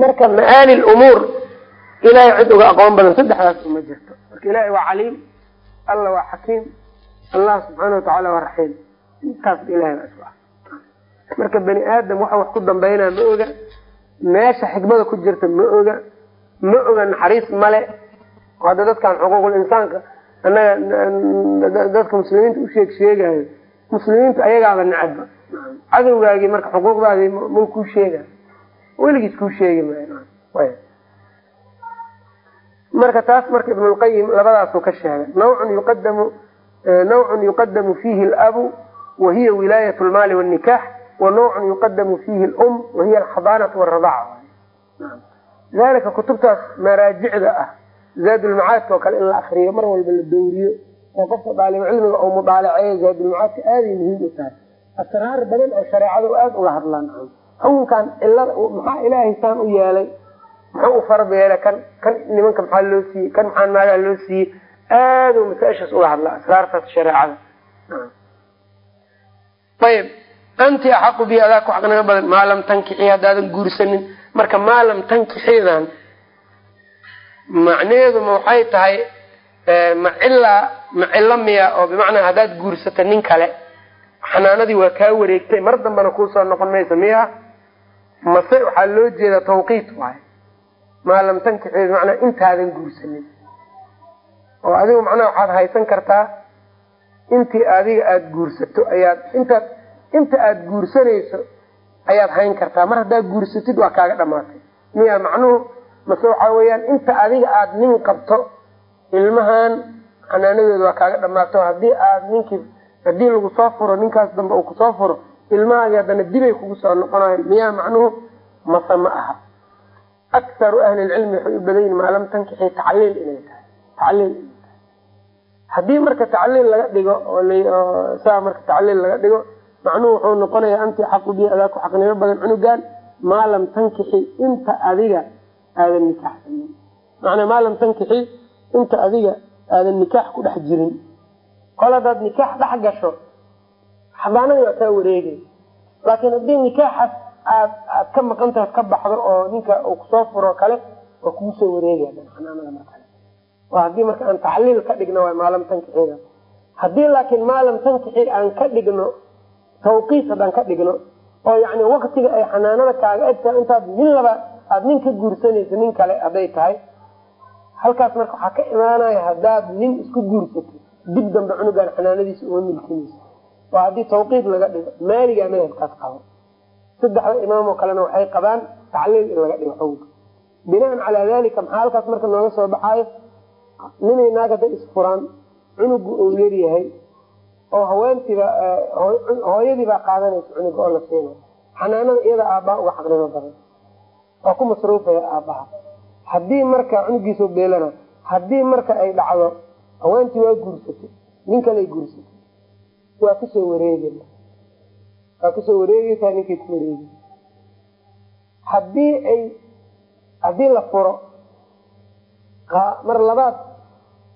marka macaani lumuur ilahay cid uga aqoon badan saddexdaas uma jirto. Marka ilahay waa caliim alla waa xakiim allah subxaana watacaala waa raxiim. Intaas ilahay baa isku ah marka bani aadam waxa wax ku dambeynaa ma oga. Meesha xikmada ku jirta ma oga. Ma oga naxariis male. Hadda dadkan xuquuqul insaanka annaga dadka muslimiinta usheeg sheegayo muslimiintu ayagaaba necabba cadowgaagii marka xuquuqdaadii mau kuu sheega weligiis kuu sheegi marka taas marka ibnulqayim labadaasuu ka sheegay. Nawcun yuqadamu nawcun yuqadamu fiihi alabu wahiya wilaayat lmaali wاnikax wa nawcun yuqadamu fiihi lum wahiya alxadaanatu wاradaca dalika kutubtaas maraajicda ah zaadulmacaadka oo kale in la akriyo mar walba la dowriyo oo qofka daalibu cilmiga oo mudaalaceeyo zaadulmacaadka aaday muhiim u tahay. Asraar badan oo shareecada aada ula hadlaan xukunkan cilada maxaa ilaahay saan u yeelay? Muxuu u farad yeelay kan kan nimanka maxaa loo siiyey? Kan maxaa naagaa loo siiyey? Aaduu masaa-ishaas ula hadlaa asraartaas shareecada. Ayib anti axaqu bi adaa ku xaqnimo badan maa lam tankixi haddaadan guursanin. Marka maa lam tankixidan macnaheeduma waxay tahay ma cilaa ma cilo miya oo bimacnaa haddaad guursato nin kale. Xanaanadii waa kaa wareegtay mar dambana kuusoo noqon maysa miya mase waxaa loo jeedaa tawqiit waay maa lam tankixi bimacnaa intaadan guursanin. Oo adigu macnaha waxaad haysan kartaa intii adiga aada guursato ayaad intaad inta aada guursanayso ayaad hayn kartaa. Mar haddaad guursatid waa kaaga dhamaatay. Miya macnuhu? Mase waxaa weeyaan inta adiga aada nin qabto ilmahan xanaanadooda waa kaaga dhamaato haddii aad ninkii haddii lagu soo furo ninkaas dambe uu ku soo furo ilmahaagi haddana dibay kugu soo noqonayo miyaa macnuhu? Mase ma aha. Akharu ahli lcilmi waxay u badan yihiin maa lam tankixi tacliil inay tahay tacliil inay tahay. Haddii marka tacliil laga dhigo saa marka tacliil laga dhigo macnuhu wuxuu noqonayaa anti xaqu bi adaa ku xaqnimo badan cunugan maa tankixi inta adiga aadan nikaaxsanin macnaa maa lam tankixi inta adiga aadan nikaax ku dhex jirin. Kol hadaad nikaax dhex gasho xabaanadii waa kaa wareegay. Laakiin haddii nikaaxaas aad aad ka maqantaha ka baxdo oo ninka uu ku soo furo kale waa kugu soo wareegaya xanaanada mar kale waa haddii marka aan tacliil ka dhigno waay maalam tankixida haddii laakiin maalam tankixi aan ka dhigno tawqiit haddaan ka dhigno oo yacni waktiga ay xanaanada kaaga egtahay intaad nin laba aada nin ka guursanayso nin kale hadday tahay halkaas marka waxaa ka imaanaya haddaad nin isku guursato dib dambe cunugaan xanaanadiisa uma milkinaysa waa haddii tawqiid laga dhigo. Maaligaa madhabkaas qabo. Saddexda imaamoo kalena waxay qabaan tacliil in laga dhigo xukunka binaan calaa dalika maxaa halkaas marka nooga soo baxaayo ninay naag hadday isfuraan. Cunugu uu yaryahay oo haweentiiba hooyadii baa qaadanaysa cunuga oo la siinayo. Xanaanada iyada aabbaa uga xaqnimo badan. Waa ku masruufaya aabbaha. Haddii marka cunugiisa beelana haddii marka ay dhacdo haweentii waa guursatay. Nin kaley guursatay waa ku soo wareeg waa ku soo wareegeysaa ninkay ku wareegi. Hadii ay haddii la furo mar labaad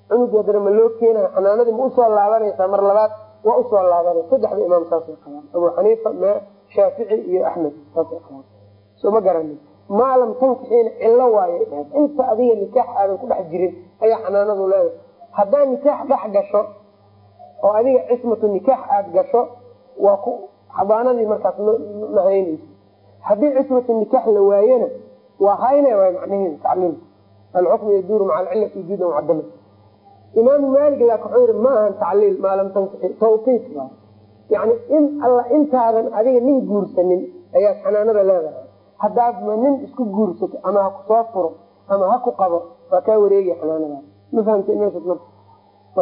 cunugii haddana ma loo keenayo xanaanadii ma u soo laabanaysaa mar labaad waa u soo laabanay saddexda imaam saasay qabaan abu xaniifa shaafici iyo axmed saasay qabaan. Soo ma garanin. Maalam tankixiina cillo waaye. Inta adiga nikaax aadan ku dhex jirin ayaa xanaanadu leedahay. Haddaa nikaax dhex gasho oo adiga cismatu nikaax aada gasho waa ku xabaanadii markaas ma haynayso haddii cismatu nikaax la waayena waa haynaya waay macnaheedu tacliilku alxukmu yaduuru maca alcilati wujuudan wacadama imaamu maalik laakin wuxuu yihi ma ahan tacliil maalam tankixi tawqiit waay yani in alla intaadan adiga nin guursanin ayaad xanaanada leedahay. Haddaad ma nin isku guursato ama ha ku soo furo ama ha ku qabo waa kaa wareegaya xanaanada. Ma fahamtay meeshaas marka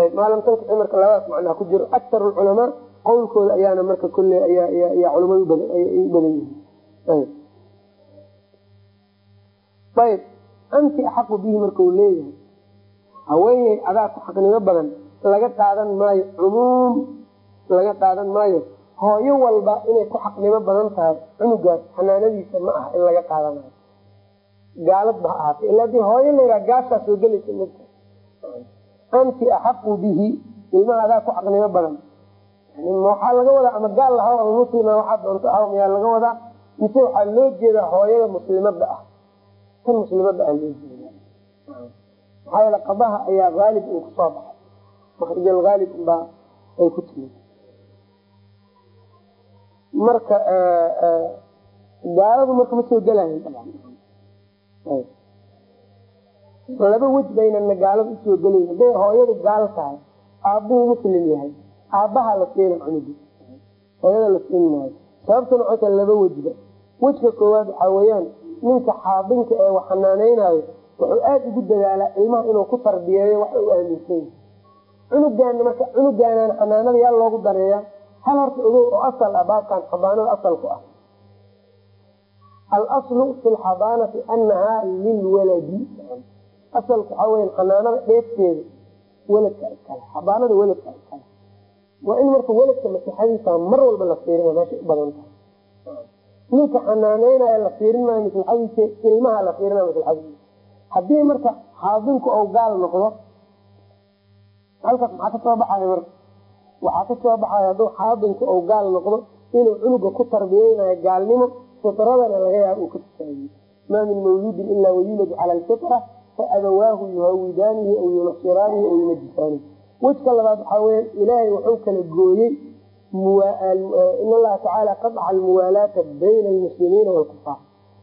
ayb maalam tankixi marka labadaas macnaa ku jiro aktar culamaa qowlkooda ayaana marka kolley ayaa culamadu u badan yihiin. Ayb anti axaqu bihi marka uu leeyahay haweenyay adaa ku xaqnimo badan laga qaadan maayo cumuum laga qaadan maayo hooyo walba inay ku xaqnimo badan tahay cunugaas xanaanadiisa ma aha in laga qaadanayo gaalad ba ha ahaatay ila haddii hooyo layraa gaashaa soo gelaysa anti axaqu bihi ilmaha adaa ku xaqnimo badan. Waxaa laga wadaa ama gaal lahaw ama waxaa doonto ahaw miyaa laga wadaa mise waxaa loo jeedaa hooyada muslimada ah. Tan muslimada ah loo jeeda maxaa yeele qadaha ayaa haalib uu ku soo baxay. Makrijal haalib unbaa ay ku timid. Marka gaaladu marka ma soo gelayan laba wej baynana gaalada u soo gelayn. Hadday hooyadu gaal tahay aabbuhu muslim yahay. Aabbaha la siina cunugi hooyada la siin maayo. Sababtuna waxay tahay laba wejba wejka koowaad waxaa weeyaan ninka xaadinka ee wax xanaaneynayo wuxuu aada ugu dadaalaa ilmaha inuu ku tarbiyeeyo wax u aaminsan yahay cunugaana marka cunugaanaan xanaanada yaa loogu dareeya hal horta ogow oo asal ah baabkan xabaanada asalku ah. Alaslu fi lxadaanati anahaa lilwaladi asalku waxaa weya xanaanada dheefteeda weladka iskale xabaanada weladka iskale waa in marka weladka maslaxadiisa mar walba la fiirina meesha u badan tahay. Ninka xanaaneynayo la fiirin maayo maslaxadiisa ilmaha la fiirina maslaxadiisa haddii marka xaadinku ou gaal noqdo halkaas maxaa ka soo baxaya marka? Waxaa ka soo baxaya hadduu xaadinku ou gaal noqdo inuu cunuga ku tarbiyeynayo gaalnimo fitradana laga yaaba uu ka fasaahiye maa min mawluudin ilaa wayuladu cala alfitra fa abawaahu yuhawidaanihi aw yunasiraanihi aw yumajisaanihi wejka labaad waxaa weya ilaahay wuxuu kala gooyey in allaha tacaala qadca almuwaalaata bayna almuslimiina waalkufaar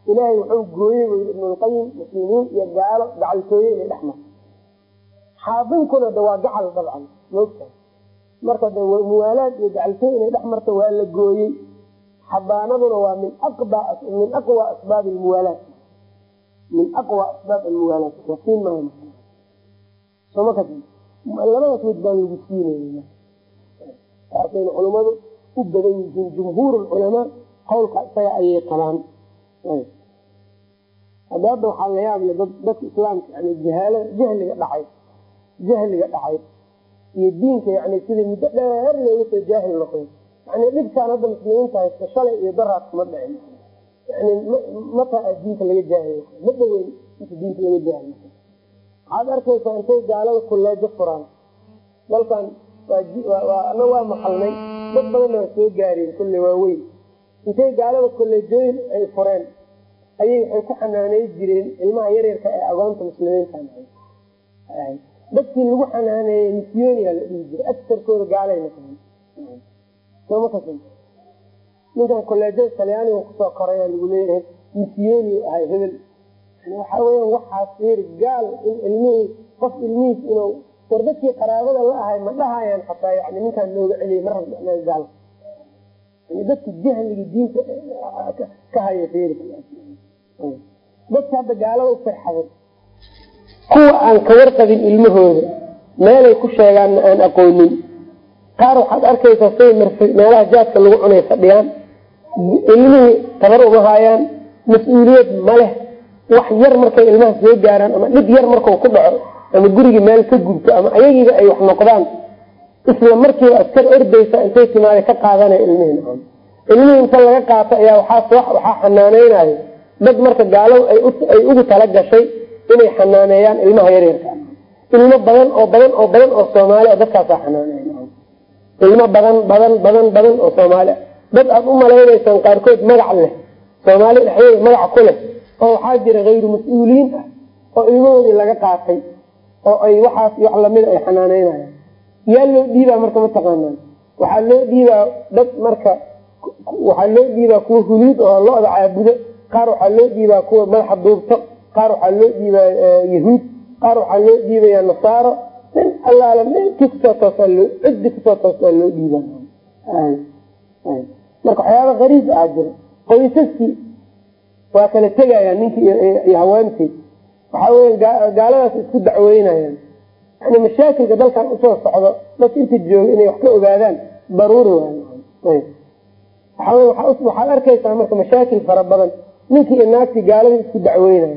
ilaahay wuxuu gooyey wy ibnulqayim muslimiin iyo gaalo gacaltooye inay dhex marto xaadinkuna de waa gacal dabcan moogtahay marka de muwaalaad iyo gacaltooye inay dhex marto waa la gooyey xabaanaduna waa min aqwa asbaab almuwaalaat siin maayo soma ka labadaas wed baan lagu siinaya saasayna culamadu u badan yihiin jumhuur culamaa qowlka isaga ayay qabaan. Hadda waxaa la yaable dadka islaamka yani jahaalada jahliga dhacay jahliga dhacay iyo diinka yani sidii muddo dheer looga soo jaahil noqday. Yani dhibkaan hadda muslimiinta haysta shalay iyo daraas kuma dhicin mataa diinka laga jaahil ma dhaweyn inta diinka laga jaahil waxaad arkaysaa intay gaalada kulleejo furaan dalkan ana waa maqalnay dad badanna waa soo gaareen kulle waaweyn intay gaalada kolleejooyin ay fureen ayay waxay ku xanaaney jireen ilmaha yaryarka ee agoonta muslimiinta dadkii lagu xanaaneeyey misyonia la dhihi jiray askarkooda gaalay noqdeen ninkan kolleejada talyaaniga ku soo koraya lagu leeyahay misyoni ahay hebel. Waxaa weya waxaas fiiri gaal in ilmihii qof ilmihiis inuu war dadkii qaraabada la ahay ma dhahayaan xataa yani ninkaan looga celiyay ma rabna gaal. Dadka jahliga diinta ka haya fiiri dadka hadda gaalada u farxaday kuwa aan ka warqabin ilmahooda meelay ku sheegaanna aan aqoonin. Qaar waxaad arkaysaa say meelaha jaadka lagu cunay fadhiyaan ilmihii tabar uma haayaan mas'uuliyad ma leh. Wax yar markay ilmaha soo gaaraan ama dhib yar markau ku dhaco ama gurigii meel ka gubto ama ayagiiba ay wax noqdaan isla markiiba askar ordaysa intay timaada ka qaadanaya ilmihii ilmihii inta laga qaato ayaa waxaa xanaaneynayo dad marka gaalow ay ugu tala gashay inay xanaaneeyaan ilmaha yaryarka ilmo badan oo badan oo badan oo soomaali dadkaasaa xanaaneeya ilmo badan badan badan badan oo soomaali dad aad u malaynaysaan qaarkood magac leh. Soomaali dhexdeeda magac ku leh oo waxaa jira hayru mas'uuliyiin ah oo ilmahoodii laga qaatay oo ay waxaas wax lamida ay xanaaneynayaan yaa loo dhiibaa marka mataqaanaan waxaa loo dhiibaa dad marka waxaa loo dhiibaa kuwa huluud oo lo-da caabudo qaar waxaa loo dhiibaa kuwa madaxa duubto qaar waxaa loo dhiibaa yahuud qaar waxaa loo dhiibaya nasaaro. Nin allaala meelkii ku soo toosaa loo ciddi ku soo toosaa loo dhiibaa marka waxyaaba qariib ah jira qoysaskii waa kala tegayaan ninkii iyo haweentii waxaa weya gaaladaas isku dacweynayaan. Yani mashaakilka dalkan u soo socdo dadka inta jooga inay wax ka ogaadaan daruuri waay. Waxaad arkaysaa marka mashaakil fara badan ninkii iyo naagtii gaalada isku dacweynaya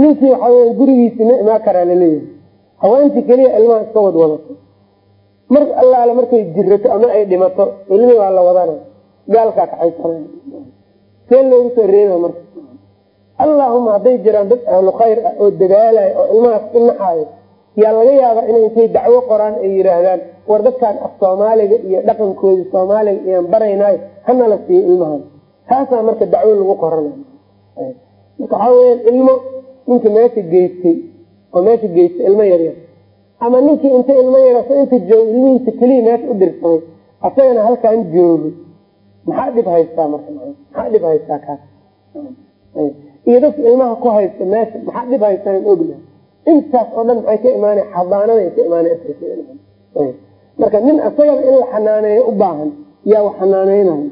ninkii waxaa weya gurigiisi ma imaa karaa la leeyahay haweentii keliya ilmaha iska wadwadato mar allaale markay jirato ama ay dhimato ilmihii waa la wadana gaalkaa kaxaysanay see loogu soo reeba marka. Allahuma hadday jiraan dad ahlu khayr ah oo dadaalayo oo ilmahaas u naxaayo yaa laga yaabaa inay intay dacwo qoraan ay yidhaahdaan war dadkaan af soomaaliga iyo dhaqankoodi soomaaliga iyaan baraynaayo hana la siiyo ilmahan. Taasaa marka dacwo lagu qoranayo marka waxaa weyaan ilmo ninka meesha geystay oo meesha geystay ilmo yaryar ama ninkii inta ilmo yaryar inta joog ilmihiisa keliya meesha u dirsaday asagana halkaan joogo maxaa dhib haystaa marka maxaa dhib haystaa kaas? Iyo dadka ilmaha ku haysta meesha maxaa dhib haystaan ogna? Intaas oo dhan maxay ka imaana xadaanaday ka imaana marka nin asagaba in la xanaaneeyo u baahan yaa wax xanaaneynayo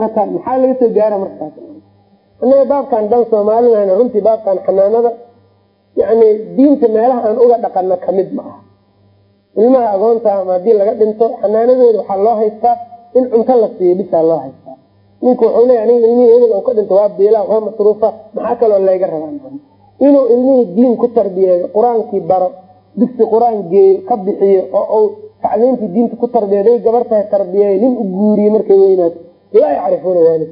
marka maxaa laga soo gaara markaas anaga baabkan dan soomaalidana runtii baabkan xanaanada yani diinta meelaha aan uga dhaqano ka mid ma aha. Ilmaha agoonta ama haddii laga dhinto xanaanadooda waxaa loo haystaa in cunto la siiyo bisaa loo haystaa ninku wuxuu leeya aniga ilmihii hebel ka dhinto waa biila waa masruufa maxaa kaloo layga rabaa inuu ilmihii diin ku tarbiyeeyo qur'aankii baro dugsi qur'aan geeyo ka bixiyo oo u tacliintii diinta ku tarbiyaday gabar tahay tarbiyeeyo nin u guuriye markay weynaato laa yacrifuuna dalik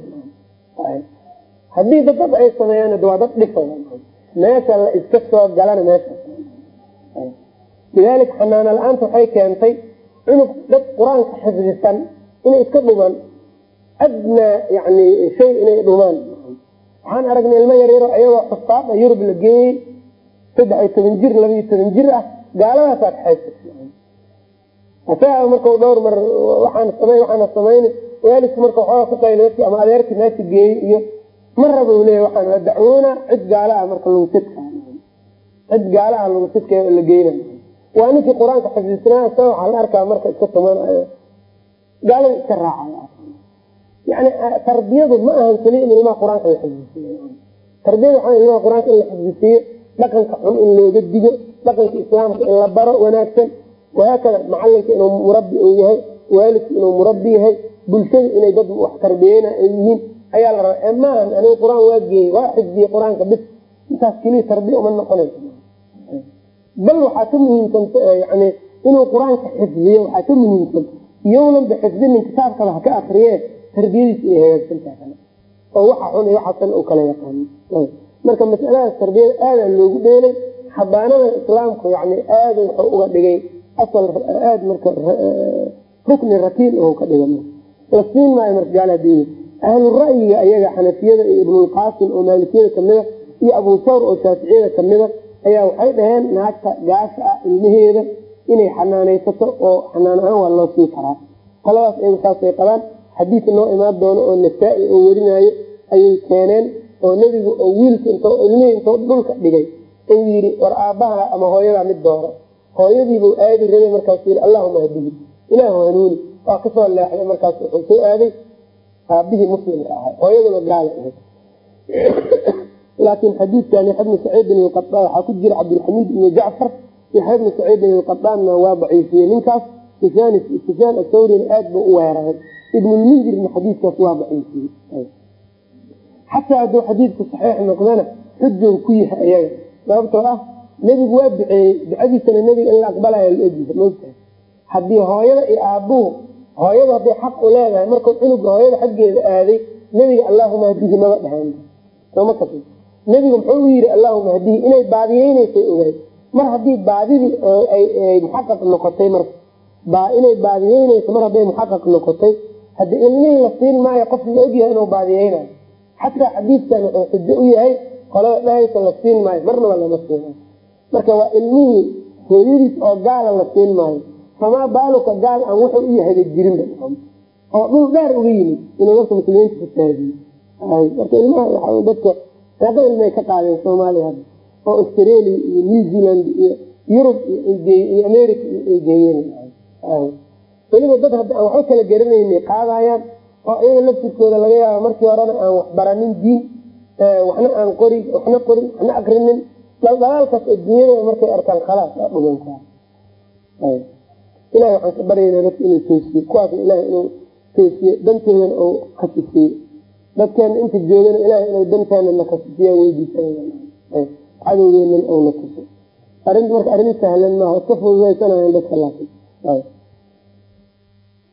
haddii dad dad ay sameeyaan waa dad dhifo meesha la iska soo galana meesha. Lidaalika xanaano la'aanta waxay keentay cunug dad qur'aanka xifdisan inay iska dhumaan. Adnaa yani shay inay dhumaan. Waxaan aragnay ilmo yaryaro ayagoo xustaada yurub la geeyey. Saddex iyo toban jir laba iyo toban jir ah. Gaaladaasaa kaxaysa marka dhowr mar waxaan samey waxaana samayna waalidku marka waxooga ku qayl ama adeerkii meesha geeyey iyo ma raba u leeya waxaan dacwoona cid gaala ah marka lugsidka cid gaala ah lugsidka la geynayo waa ninkii qur'aanka xifdisnaa sa waxaa la arkaa marka iska tumanaayo gaalada iska raaca yani tarbiyadu ma ahan keliya in ilmaha qur'aanka la xifdisiiyo tarbiyada waxaa ilmaha qur'aanka in la xifdisiiyo dhaqanka xun in looga digo dhaqanka islaamka in la baro wanaagsan wahaakada macalinka inuu murabbi uu yahay waalidka inuu murabbi yahay bulshada inay dad wax tarbiyeyna ay yihiin ayaa la rabaa. Maahan aniga qur'aan waa geeyey waa xifdiyey qur'aanka bis intaas keliya tarbiya uma muhiimsan iyownan ba xifdinin kitaabkaba ha ka akriyee tarbiyadiisa ay hagaagsantaha oo waxa xun iyo waxasan uu kala yaqaano marka masaladaas tarbiyada aadaa loogu dheelay xabaanada islaamku yani aada wuxuu uga dhigay asal aad marka rukni rakiin u ka dhigay la siin maayo marka gaaladi ahlu ra'yiga ayaga xanafiyada iyo ibnulqaasim oo maalikiyada kamida iyo abu sawr oo shaaficiyada kamida ayaa waxay dhaheen naagta gaasha ah ilmaheeda inay xanaanaysato oo xanaan ahaan waa loo sii karaa. Qoladaas iyagu saasay qabaan. Xadiis noo imaan doono oo nasaa-i oo werinaayo ayay keeneen oo nebigu oo wiilka int ilmihii intuu dhulka dhigay. Uu yidhi war aabbaha ama hooyadaa mid dooro. Hooyadiibuu aadi rabay markaasu yii allahuma hadihi ilaahu hanuuni. Waa ka soo leexday markaas wuxuu soo aaday. Aabihii muslimka ahay hooyaduna gaala ahayd laakiin xadiidkan yaxya bni saciidin waxaa ku jira cabdilxamiid ibni jacfar yaxya bni saciidin ilqadaanna waa daciifiyey ninkaas sufyaan athawrina aad buu u weeraray ibnulmundirna xadiidkaas waa daciifiyey xataa hadduu xadiidku saxiix noqdana xujow ku yahay ayaga sababtoo ah nebigu waa duceeyey ducadiisana nebiga in la aqbalaya la ogyahay mogtahay haddii hooyada iyo aabuhu hooyadu hadday xaq u leedahay markuu cunuga hooyada xaggeeda aaday nebiga allahuma hadihi maba dhahan sooma kasi nebigu muxuu u yidhi allahuma hadihi inay baadiyeynaysay ogaay mar haddii baadidii muxaqaq noqotay mar inay baadiyeynayso mar hadday muxaqaq noqotay haddii ilmihii la siin maayo qof la ogyahay inuu baadiyeynayo xataa xadiidkan wuxuu xujo u yahay qolada dhahaysa la siin maayo marnaba lama siinayo marka waa ilmihii hooyadiis oo gaala la siin maayo. Famaa baaluka gaal aan wuxuu u yahayba jirinba oo dhul dheer uga yimid inuu dadka muslimiinta fasaadiyo marka ilmaha dadka eedo ilmaay ka qaadeen soomaaliya oo australia iyo new zealand iyo yurub iyo america ay geeyeen. Weliba dad hadda aan waxba kala garanayna qaadayaan oo iyaga laftirkooda laga yaaba markii horena aan waxbaranin diin waxna aan qorin waxna qorin waxna akrinin. Daldalaalkaas adduunyada markay arkaan khalaas aa dhumantaa ilahay waxaan ka baryayna dadka inuu toosiyo kuwaasna ilahay inuu toosiyo dantoodana uu khasisiyo dadkeena inta joogana ilahay inuu danteena na khasisiya weydiisanaya cadowgeenan na tuso. Arinta marka arrin sahlan maaha iska fududaysanayan dadka laakin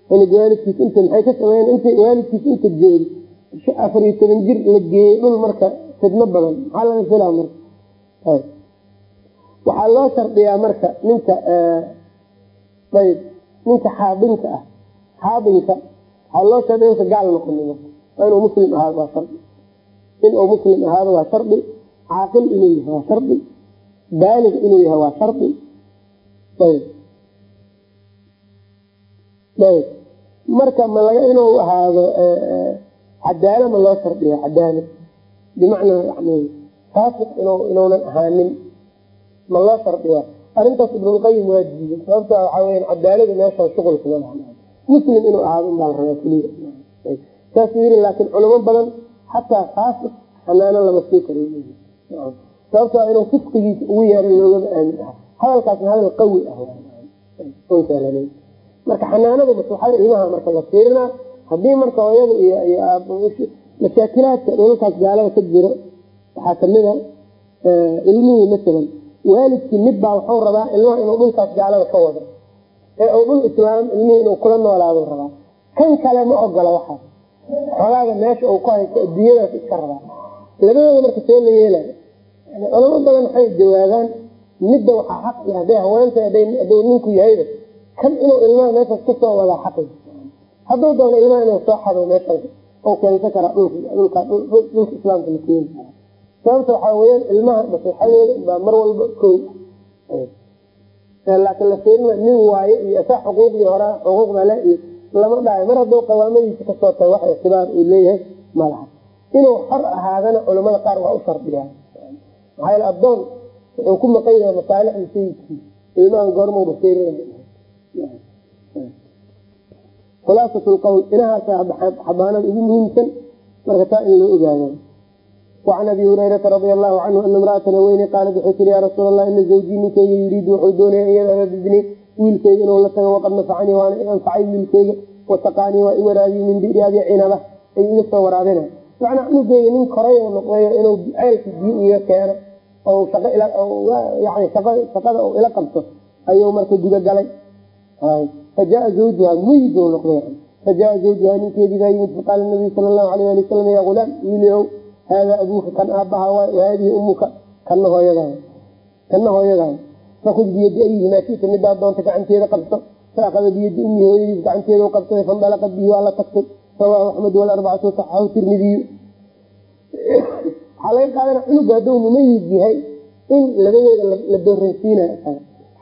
cunug waalidkiis inta maxay ka sameeyeen inta waalidkiis inta joogi afar iyo toban jir la geeyey dhul marka fidno badan. Maxaa laga filaa marka? Waxaa loo shardiyaa marka ninka ayb ninka xaabinka ah. Xaabinka waxaa loo shardiya insa gaal noqoni inuu muslim ahaado waa shardi. Inuu muslim ahaado waa shardi caaqil inuu yahay waa shardi baalig inuu yahay waa shardi ayb ayb marka ma inuu ahaado cadaala ma loo shardiya cadaalad bimacnaa yani faasiq inuunan ahaanin ma loo shardiya arrintaas ibnulqayim waa diiday sababta waxaa weya cadaalada meeshaan shuqulkuma muslim inuu ahaado unbaa la rabaa keliya saasuu yiri laakiin culamo badan xataa faasiq xanaano lama sii karo sababtoo inuu fisqigiisa ugu yeera loogama aamin aha hadalkaasna hadal qawi ah marka xanaanada maslaxada ilmaha marka la fiirinaa haddii marka hooyada iyo mashaakilaadka dhulalkaas gaalada ka jiro waxaa ka mid a ilmihii masalan waalidkii mid baa wuxuu rabaa ilmaha inuu dhulkaas gaalada ka wado. Ee uu dhul islaam ilmihii inuu kula noolaado rabaa. Kan kale ma ogola waxaas xogaaga meesha uu ku haysto adduunyadaas iska rabaa. Labadooda marka see la yeelay culamo badan waxay jawaabaan midda waxaa xaq i haday haweenta haduu ninku yahayba kan inuu ilmaha meeshaas ku soo wadaa xaqi. Hadduu doono ilmaha inuu soo xado meeshaas u keensan karaa dhulka islaamka la sababta waxaa weyaan ilmaha maslaxadooda baa mar walba ko laakiin la fiirina nin waayo iyo asaa xuquuqdii horaa xuquuqda le iyo lama dhahay. Mar hadduu qawaamadiisa ka soo tahay wax ictibaar uu leeyahay malaha inuu xor ahaadana culamada qaar waa u shardiyaa maxaa adoon wuxuu ku maqan yahay masaalixda sayidkiisa ilmahan goormauba fiirina khulaasat lqowl inahaasa xabaanada ugu muhiimsan marka taa in loo ogaado. Wacan abi hurayrata radia allahu canhu ana imraatan haweyne qaalad waxay tiri yaa rasuul allah ina zawjii ninkeyga yuriidu wuxuu doonaya an yadhaba bibni wiilkeyga inuu la tago waqad nafacanii waana i anfacay wiilkeyga wataqaanii waa i waraabiyey min biri abi cinaba ay iga soo waraabina macnaa cunugeyga nin koray oo noqdayo inuu ceelka biyo iga keeno shaqada ila qabto ayuu marka gudagalay fajaaa zawjuha muyiduu noqday. Fajaaa zawjuha ninkeedii baa yimid faqaala nabiyu sala allahu alayh ali wasalam yaa gulaam wiiliow haadaa abuuka kan aabaha waay wahaadihi umuka kana hooyadaay kana hooyadaay fakud biyadi ayihimaa shita midaa doonta gacanteeda qabso faakada biyadi ummi hooyadiis gacanteeda u qabsaday bihi waa la tagtay. Rawaahu axmed walarbacatu saxaxu tirmidiyu waxaa laga qaadana cunuga hadduu mumayid yahay in labadooda la dooransiinayo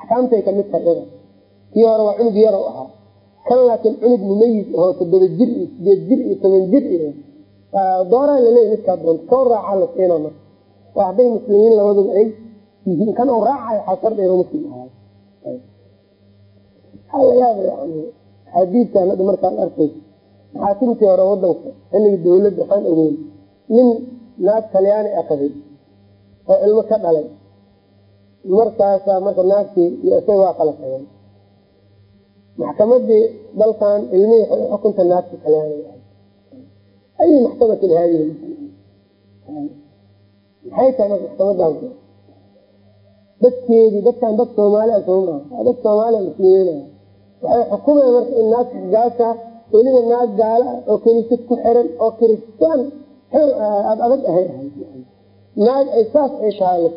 axkaamtay ka mid tahay kii hore waa cunug yaro ahaa. Kan laakiin cunug mumayid oo todoba jir iyo sideed jir iyo toban jir iyo dooraan laleeya midkaa doonta kau raacaa la siina marka. Oo hadday muslimiin labaduba ay yihiin. Kan uu raacayo waxaa shardi inuu muslim ahaay waxaa la yaaba yani xadiidkan hadda markaan arkayso maxaakimtii hore wadanka xilligii dawladda waxaan ogeyn nin naag talyaani akaday oo ilmo ka dhalay markaasaa marka naagtii iyo isaga waa kala tageen maxkamadii dalkan ilmihii waxay uxukunta naagti talyaaniga ahay ay maxkamatin haadihi maxay tahay marka maxkamadan dadkeedii dadkan dad soomaali a soo maa dad soomaaliya muslimiin waxay xukumaya marka in naag gaasha weliba naag gaala ah oo kaniisad ku xiran oo kiristaan aad adag ahay naag ay saas ay tahay la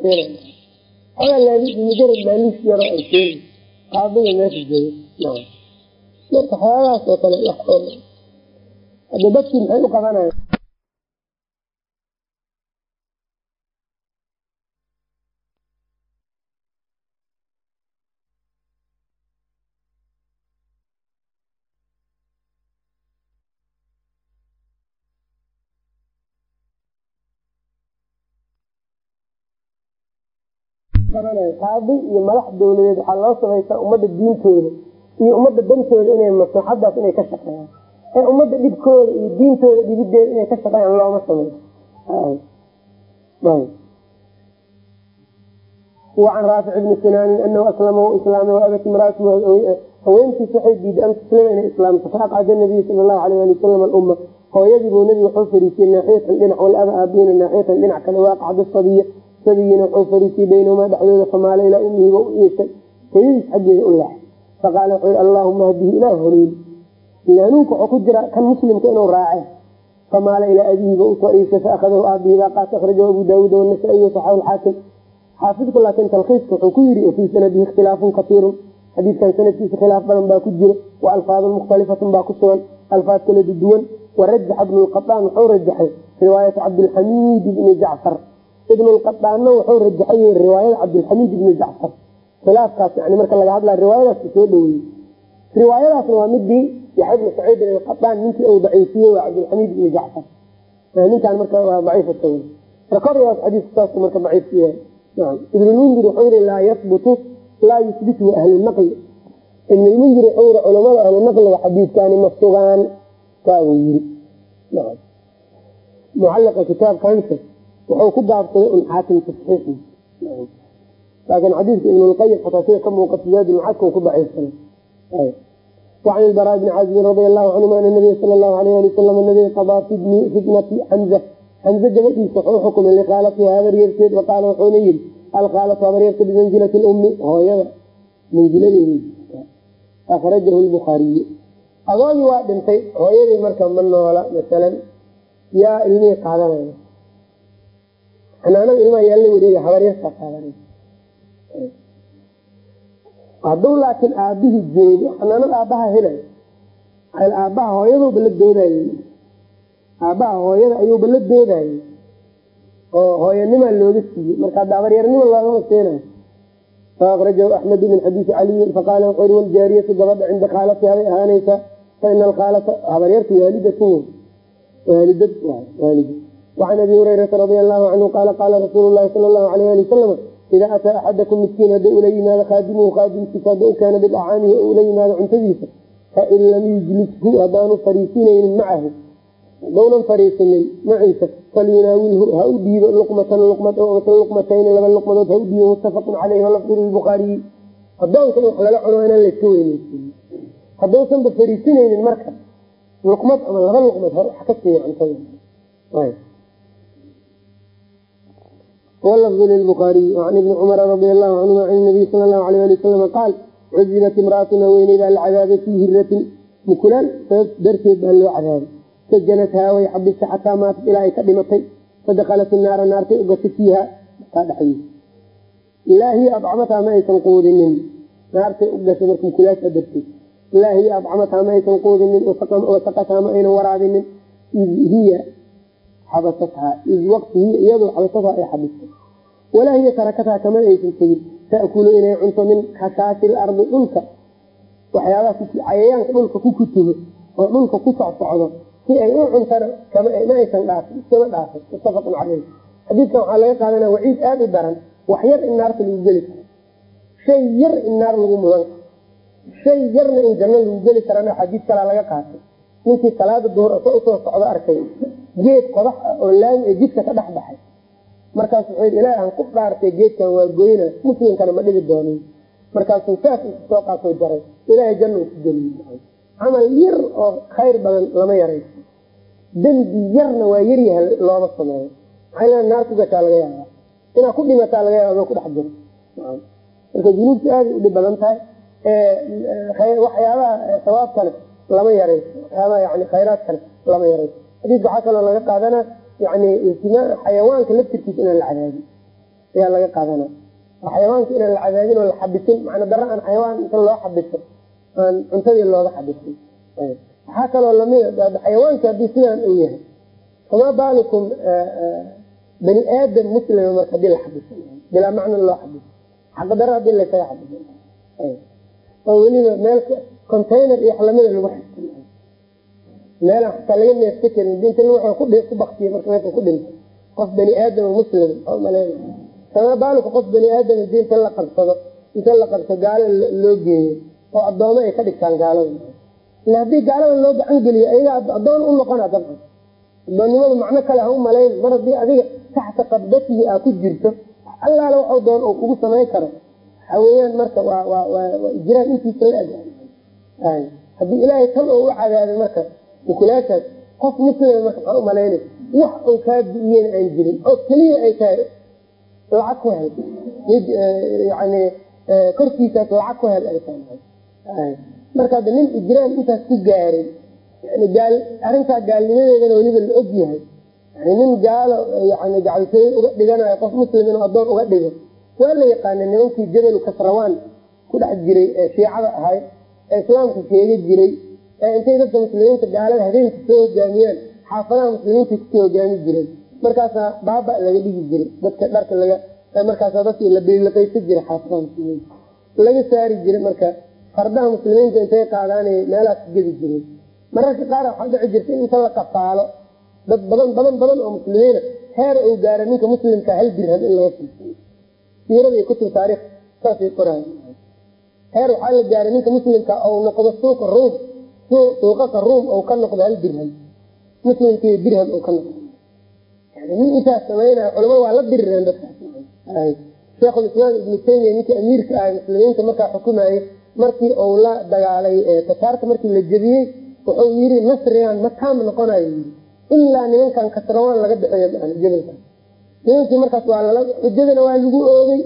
laalis mujarad laalis yaro ay siina qaadiga meesha jooga marka xoolahaas oo kale hada dadkii maxay u qabanaya qaadi iyo madax dawladeed waxaa loo samaysaa ummadda diintooda iyo ummadda dantooda inay maslaxadaas inay ka shaqeeyaan. Ee ummadda dhibkooda iyo diintooda dhibideeda inay ka shaqeeyaan looma sameyo wacan raafic bni sinaanin anahu aslama islaamay waabat imraatu haweentiis waxay diiday an tuslima inay islaamto faaqcada nabiyu sala allahu alayh ali wasalam alumma hooyadiibuu nabigu wuxuu fariisiyey naaxiyatan dhinac walaba aabina naaxiyatan dhinac kale waaqacda sabiya sabigiina wuxuu fariisiyey baynahumaa dhexdooda famaala ilaa umihiba u iishay hooyadiis xaggeeda u leex. Faqaala wuxuu yii allaahuma hadihi ilaah horiili ila wuxuu ku jira kan muslimka inuu raace famaala ilaa abihiba u soo iishay faakadahu aabihibaa qaata akhrajahu abu daawuud wanasa-iy saxahu lxaakim xaafidku laakiin talkiiska wuxuu ku yiri wafii sanadihi ikhtilaafun kaiirun xadiidkan sanadkiisa khilaaf badan baa ku jira wa alfaadun mukhtalifatun baa ku sugan alfaad kala duwan. Warajaxa bnu lqaaan wuxuu rajaxay riwaayata cabdilxamiid ibni jacfar ibnulqadaanna wuxuu rajaxay riwaayada cabdilxamiid ibni jacfar. Khilaafkaas yani marka laga hadlaya riwaayadaas soo dhaweeyey riwaayadaasna waa midii yaxya bnu saciid ibnqadaan ninkii uu daciifiyey waa cabdilxamiid ibni jacfar. Ninkaan marka waa daciif rakorigaas xadiisku saas marka daciif ku yahay. Ibnulmundir wuxuu yihi laa yahbutu laa yusbitu ahlunaqli ibnulmundir wuxuu yihi culamada ahlunaqliga xadiidkaani ma sugaan. Saabuu yiri mucalaqa kitaabkanka wuxuu ku daafsaday un xaakim taxiixi laakiin xadiidka ibnulqayim xataa sida ka muuqata zaadulmacadka ku daciifsanay wacan ilbaraa bni caazibin radi allahu canhuma ana nabiya sala allahu alayh ali wasalam nabiga qadaa fidnati xamza xamze gabadhiisa wuxuu xukumay liqaalatiha habaryarteed waqaala wuxuuna yidhi alqaalatu habaryarta bimansilati lummi hooyada. Mansiladeeda akhrajahu lbukhaariy adoodii waa dhintay hooyadii marka ma noola masalan yaa ilmihii qaadanaya xanaanada ilmaha yaa la wareega habaryarta qaadanaya hadduu laakiin aabihii joogo xanaanada aabbaha helay. Aabbaha hooyaduba la dooday aabbaha hooyada ayuuba la doodayay oo hooyanimaa looga siiyey. Marka hadda habaryarnima loogama siinayo fakrajahu axmedu min xadiisi caliyin faqaala wuxuu i waljaariyatu gabadha cinda khaalatiha bay ahaanaysaa faina alkhaalata habaryartu waalidatun waalidad waalid wacan abi hurayrata radia allahu canhu qaala qaala rasuulu lahi sala allahu alayh ali wasalam ida ataa axadakum midkiin hadduu ula yimaado khaadimuhu khaadimkiisa hadduu u keeno bidacaamihi oo ula yimaado cuntadiisa fain lam yujlishu haddaanu fariisinaynin macahu hadownan fariisinin maciisa falyunaawilhu ha u dhiibo luqmatan luqmad luqmatayni laba luqmadood ha u dhiibo muttafaqun caleyhi walafdu lilbukhaariyi adoonka in wax lala cuno inaan layska weyneysiiy haddousanba fariisinaynin marka luqmad ama laba luqmad hor wax ka siiya cuntada wlafdu lilbukhaariyi an ibni cumara radi allahu canhuma can nabiy sala allahu alayh ali wasalama qaal cuzibat imraatun haweeney baa la cadaabay fii hiratin mukulaan sabab darteed baa loo cadaabay sajanathaa way xabisa xataa maatat ilaa ay ka dhimatay fadakalat inaara naartay ugatay fiiha dhexdiisa ilaa hiya adcamataa ma aysan quudinin naartay ugashay marka mukulaasha darteed ilaa hiya adcamataa ma aysan quudinin xabasathaa id waqti hiya iyadoo xabasathaa ay xabistay walaa hiya tarakathaa kama aysan tegin. Taakulu inay cunto min khashaasi lardi dhulka. Waxyaabaha cayayaanka dhulka ku kutubo oo dhulka ku socsocdo si ay u cuntana ma aysan dhaafin iskama dhaafin. Muttafaqun caleyh xadiidkan waxaa laga qaadanaya waciid aada u daran. Wax yar in naarta lagu geli karo. Shay yar in naar lagu mudan karo. Shay yarna in janno lagu geli karana xadiid kalaa laga qaatay ninkii salaada duhur sa u soo socdo arkay geed qodax ah oo laami ee jidka ka dhex baxay. Markaas wuxuu yidhi ilaah aan ku dhaartay geedkan waa goyna muslimkana ma dhibi doonin. Markaasuu saas soo qaatoo jaray ilaahay janna uu ku geliyey. Camal yar oo khayr badan lama yarayso dembi yarna waa yaryaha looma sameeyo. Maxaa naar ku gashaa laga yaaba inaad ku dhimataa laga yaaba ku dhex jiro. Marka dunuubta aaday udhib badan tahay. Waxyaabaha sawaabkana lama yarayso waxyaabaha yani khayraadkana lama yarayso xadiidka waxaa kaloo laga qaadana yani xayawaanka laftirkiisa inaan la cadaabin ayaa laga qaadana. Xayawaanka inaan la cadaabin oo la xabisin macna dara aan xayawaan loo xabiso aan cuntadii looga xabisin. Waxaa kaloo la mid xayawaanka haddii sidaan uu yahay famaa baalikum bani aadam muslima marka haddii la xabiso bilaa macna loo xabiso xaqadaro haddii laysaga xabiso oo weliba meel container iyo waxlamida lagu xis meelaan xataa laga neefsa karin dinta ku baktiya marka ku dhinta qof bani aadam muslim male famaa baaliku qof bani aadam haddii inta la qabsado inta la qabto gaalo loo geeyo oo addoomo ay ka dhigtaan gaalada. Ila haddii gaalada loo gacan geliyo ayaga addoon u noqona dabcan addoonnimadu macno kale ha u malayn mar haddii adiga taxta qabdatihi aa ku jirto allaala waxuu doon uu kugu samayn karo. Waxa weeyaan marka waa ijraan intiisa la eg haddii ilaahay tan oo u cadaabay marka mukulaashaas qof muslima marka maxaa u malaynay wax uu kaa du-iyena aan jirin oo keliya ay tahay lacag ku hel. Yani korkiisaas lacag ku hel ay tahay. Marka hadda nin ijraan intaas ku gaaray yani gaal arrintaa gaalnimadeedana weliba la og yahay. Yani nin gaalo yani gacaltooye uga dhiganayo qof muslim inuu addoon uga dhigo waa la yaqaana nimankii jabalu kasrawaan ku dhex jiray ee shiicada ahay ee islaamka sheega jiray ee intay dadka muslimiinta gaalada habeenka soo hogaamiyaan xaafadaha muslimiinta ku soo hogaami jireen. Markaasaa baaba laga dhigi jiray dadka dharka laga markaasaa dadki labilaqaysa jiray xaafadaha muslimiinta. Laga saari jiray marka fardaha muslimiinta intay qaadaanay meelaas ka gedi jireen mararka qaar waxaa dhici jirta in inta la qafaalo dad badan badan badan oo muslimiina heer uu gaara ninka muslimka hal dirham in laga siisayo siirada kutub taariikh saasay qoraay heer waxaa la gaaray ninka muslimka ou noqdo suuqa ruum suuqaka ruum ou ka noqdo hal dirham. Muslimkii dirham ou ka noqdo. Nin intaas samaynaya culamada waa la dirireen dadkaas sheekhulislaam ibnu taymiya ninkii amiirka ah muslimiinta markaa xukumayay markii uu la dagaalay tataarta markii la jebiyey wuxuu yiri nasrigan ma taam noqonayo yii ilaa nimankan kasrawaan laga bixiyo jebalka nimankii markaas xujadana waa lagu oogay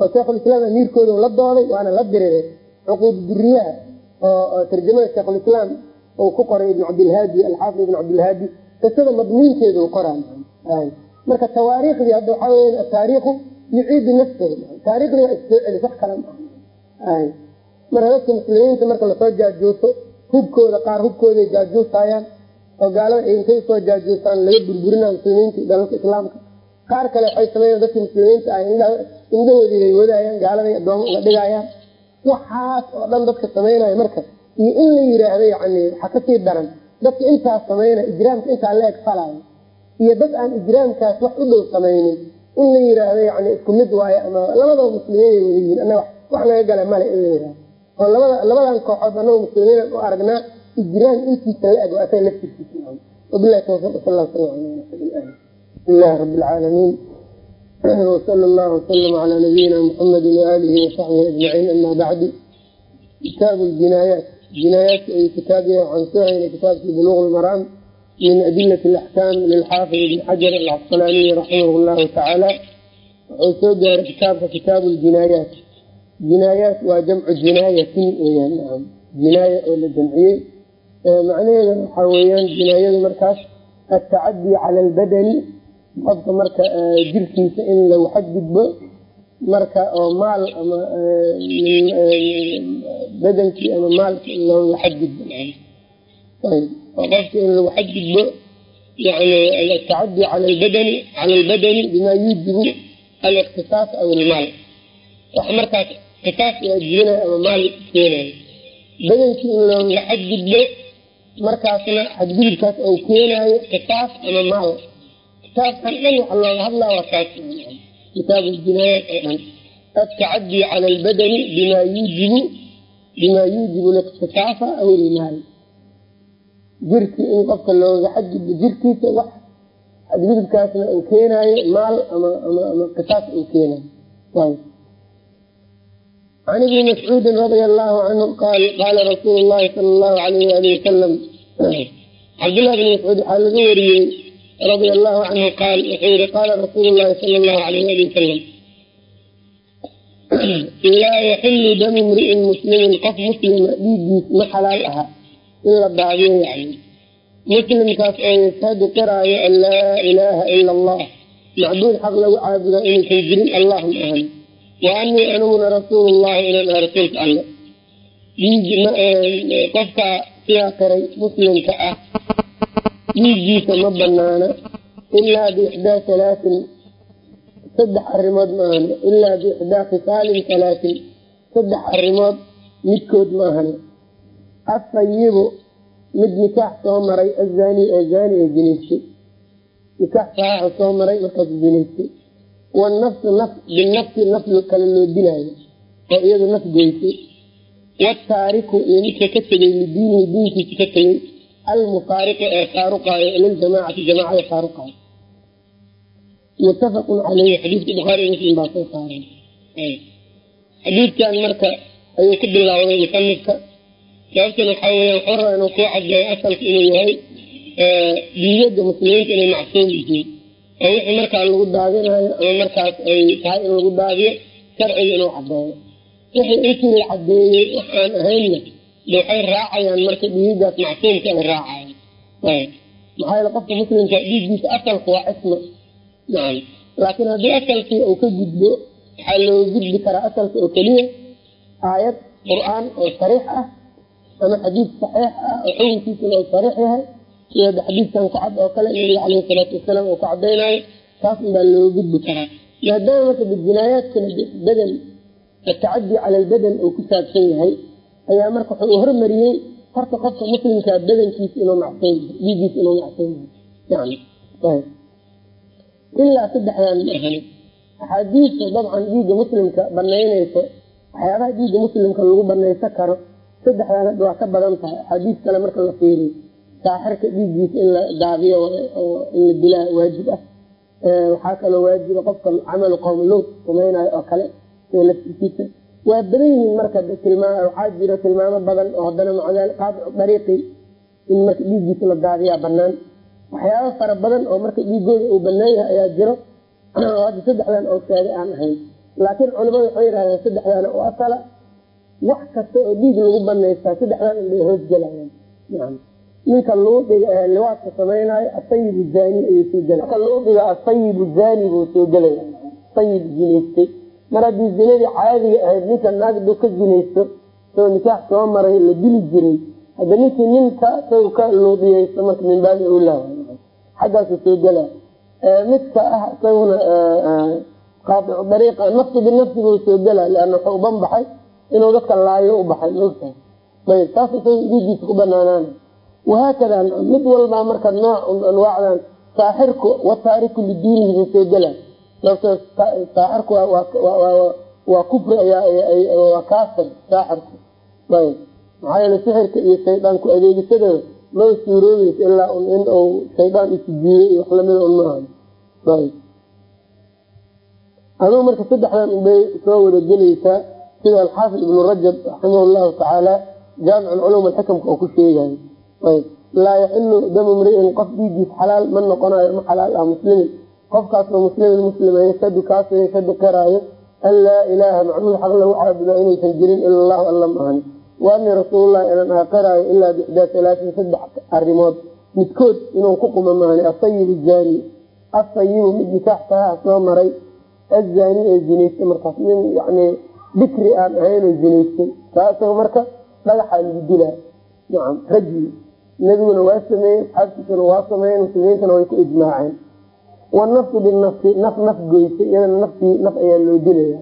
oo sheekhulislaam amiirkooda la dooday waana la diriray cuquud duriyaha oo tarjamada sheekhulislaam uu ku qoray ibn cabdilhaadi alxaafid ibn cabdilhaadi qisada madmuunkeedu qoraa marka tawaariikhdii hadda waxaa weya ataariikhu yuciidu nafsahu taariikhdii waa issoo celis wax maaha marka dadka muslimiinta marka la soo jaajuuso hubkooda qaar hubkooday jaajuusayaan oo gaalada ay intay soo jaajuusaan laga burburina muslimiinta dalalka islaamka. Qaar kale waxay sameeyan dadka muslimiinta ah indhahoodii bay wadaayaan gaaladay addooma uga dhigayaan waxaas oo dhan dadka samaynaya marka iyo in la yiraahdo yani waxa ka sii daran dadka intaas sameynaya ijraamka intaa la eg falaayo iyo dad aan ijraamkaas wax u dhow samaynin in la yiraahdo yani isku mid waayo ama labadaba muslimiinay wada yihiin anaga wax naga gala male in la yiraahdo oo labada labadan kooxood anaga muslimiin u aragnaa ijraam intiisa la eg asaga laftirkiisa wabilahi tawfiq sal sala ala ilahi rabi alcaalamiin wsala allahu wasalam calaa nabiyina muxamedi waaalihi wasaxbihi ajmaciin ama bacdu kitaabu ljinaayaat jinaayaadka ay kitaabya waxaan soo haynay kitaabkii buluuq lmaraam min adilati alaxkaam lilxaafid ibni xajar alcasqalaaniyi raximah llahu tacaala wuxuu soo gaaray kitaabka kitaabu ljinaayaat jinaayaat waa jamcu jinaayatin weyaan naam jinaaya oo la jamciyey macnaheeda waxaa weeyaan jinaayadu markaas atacadii cala albadani qofka marka jirkiisa in lagu xadgudbo marka oo maal ama badankii ama maalka in looga xadgudbo oo qofka in lagu xadgudbo yani atacadii cala albadani cala albadani bima yuujibu aliqtisaas aw ilmaal wax markaas qisaas waajibinayo ama maal keenayo badankii in looga xadgudbo markaasna xadgudubkaas ou keenaayo qisaas ama maal kitaabkan dhan waxa looga hadlaa waa kaas kitaab ljinaayaat oo dhan atacadii cala albadani bima yuujibu bima yuujibu liqtisaafa aw ilmaal jirkii in qofka looga xadgudbo jirkiisa wax xadgudubkaasna uu keenaayo maal ama ama qisaas uu keenaayo. Can ibni mascuudin radia allahu canhu qaal qaala rasuulu llahi sala allahu alayh waali wasalam cabdullah bni mascuud waxaa laga wariyey radia allahu canhu qaal wuxuu yihi qaala rasuulu llahi sala allahu alayh ali wasalam laa yaxilu damu mri'in muslimin qof muslima dhiigiis ma xalaal aha in la daadiyo yani muslimkaas oo yashhadu qiraayo an laa ilaaha ila allah macbuud xaq lagu caabudo inaysan jirin allahum ahan. Wa anii aniguna rasuulu llahi inaan aha rasuulka alle. Qofka sidaa qiray muslimka ah dhiigiisa ma banaana ilaa biixdaa halaatin saddex arrimood maahane ilaa biixdaa khisaalin halaatin saddex arrimood midkood maahane asayibu mid nikaax soo maray azaani ee zaani ee zinaystay nikaax saaaxa soo maray markaas zinaystay wanafsu naf binafsi naf kale loo dilaayo oo iyadu naf goysay wataariku iyo midka ka tegay lidiinihi diinkiisa ka tegay almufaariqu ee faaruqaayo liljamaacati jamaacada faaruqaayo muttafaqun caleyhi xadiiska bukhaari muslim baa soo saaray. Xadiidkan marka ayuu ku bilaawday musanifka sababtan waxaa weya wuxuu rabaa inuu kuu cadeeyo asalka inuu yahay diiyada muslimiinta inay macsuum yihiin. Oo wixii markaa lagu daadinayo ama markaas ay tahay in lagu daadiyo sharciga inuu cadeeyo wixii intii la cadeeyey waxaan ahaynna waxay raacayaan marka dhiigaas macsuumka ay raacayaan maxaa yeele qofka muslimka dhiiggiisa asalku waa cisma laakiin haddii asalkii uu ka gudbo waxaa looga gudbi karaa asalka oo keliya aayad qur'aan oo sariix ah ama xadiid saxiix ah oo xukunkiisuna uu sariix yahay sida xadiidkan ku cad oo kale nabiga caleyhi salaatu wasalaam uu ku cadaynayo taas unbaa looga gudbi karaa maadaama marka jinaayaadkuna badan atacadi cala albadan uu ku saabsan yahay ayaa marka wuxuu hormariyey horta qofka muslimkaa badankiisa inuu yahay dhiigiisa inuu yani ilaa saddexdan ma axaadiista dabcan dhiigga muslimka banaynayso waxyaabaha dhiigga muslimka lagu banaysan karo saddexdan hadda waa ka badan tahay. Axaadiis kale marka la fiiriyo saaxirka dhiiggiisa in la daadiyo oo in la dilaa waajib ah. Waxaa kaloo waajiba qofka camalu qowmlood samaynayo oo kale laftiisa waa badan yihiin marka waxaa jiro tilmaamo badan oo haddana qaadicu dariiqi in marka dhiiggiisa la daadiyaa banaan waxyaaba fara badan oo marka dhiigooda uu banaan yahay ayaa jiro. Oo hadda saddexdan oo sheegay aan ahayn. Laakiin culimadu waxay yidhahdeen saddexdaana oo asala wax kasta oo dhiig lagu banaystaa saddexdan inbay hoosgelayaan yani ninka ee liwaadka samaynayo asayibu zani ayuu soo gelay. Ninka luudhiga asayibu zani buu soo gelaya sayib zinaystay mar haddii zinadii caadiga ahayd ninka naagdu ka zinaysto soo nikaax soo maray la dili jiray hadda ninkii ninka isagu ka luudhiyaysto marka min baabi awlaa xaggaasu soo gela midka ah isaguna qaaicu dariiqa nafsi binafsi buu soo gela leana wuxuu uban baxay inuu dadka laayo u baxay. Maogtahay ayb taas isaga dhiigiisa ku banaanaan wahaakada mid walbaa marka nooc anwaacdan saaxirku wataariku lidiinihi buu soo gela saaxirku waa kufri waa kaafir saaxirku ayb. Maxaa yeele sixirka iyo shaydaanku adeegisadooda maba suuroobaysa ilaa in uu shaydaan isujiiyey iyo wax lamida un maaha ayb. Aduu marka saddexdan unbay soo wada gelaysaa sida alxaafid ibnu rajab raximah llahu tacaala jaamic culum alxikamka oo ku sheegayo ayb. Laa yaxilu damu mri'in qof dhiigiis xalaal ma noqonayo ma xalaal ah muslimin qofkaasoo muslimin muslima yashadu kaasoo yashadu qiraayo an laa ilaaha macbuud xaq lagu caabudaa inaysan jirin ila allahu alla maahani wa anii rasuulullahi inaan aqiraayo ilaa bixdaa alaatin saddex arrimood. Midkood inuu ku quma maahani asayibu zaani asayibu mid nikaax sahaha soo maray. Azaani ee zinaystay markaas nin yani bikri aan ahaynoo zinaystay isaga marka dhagaxaa lagu dilaa nacam rajmi nebiguna waa sameeyey asxaabtiisuna waa sameeyeen muslimiintana way ku ijmaaceen wanafsu binafsi naf naf goysay iyadana naftii naf ayaa loo dilaya.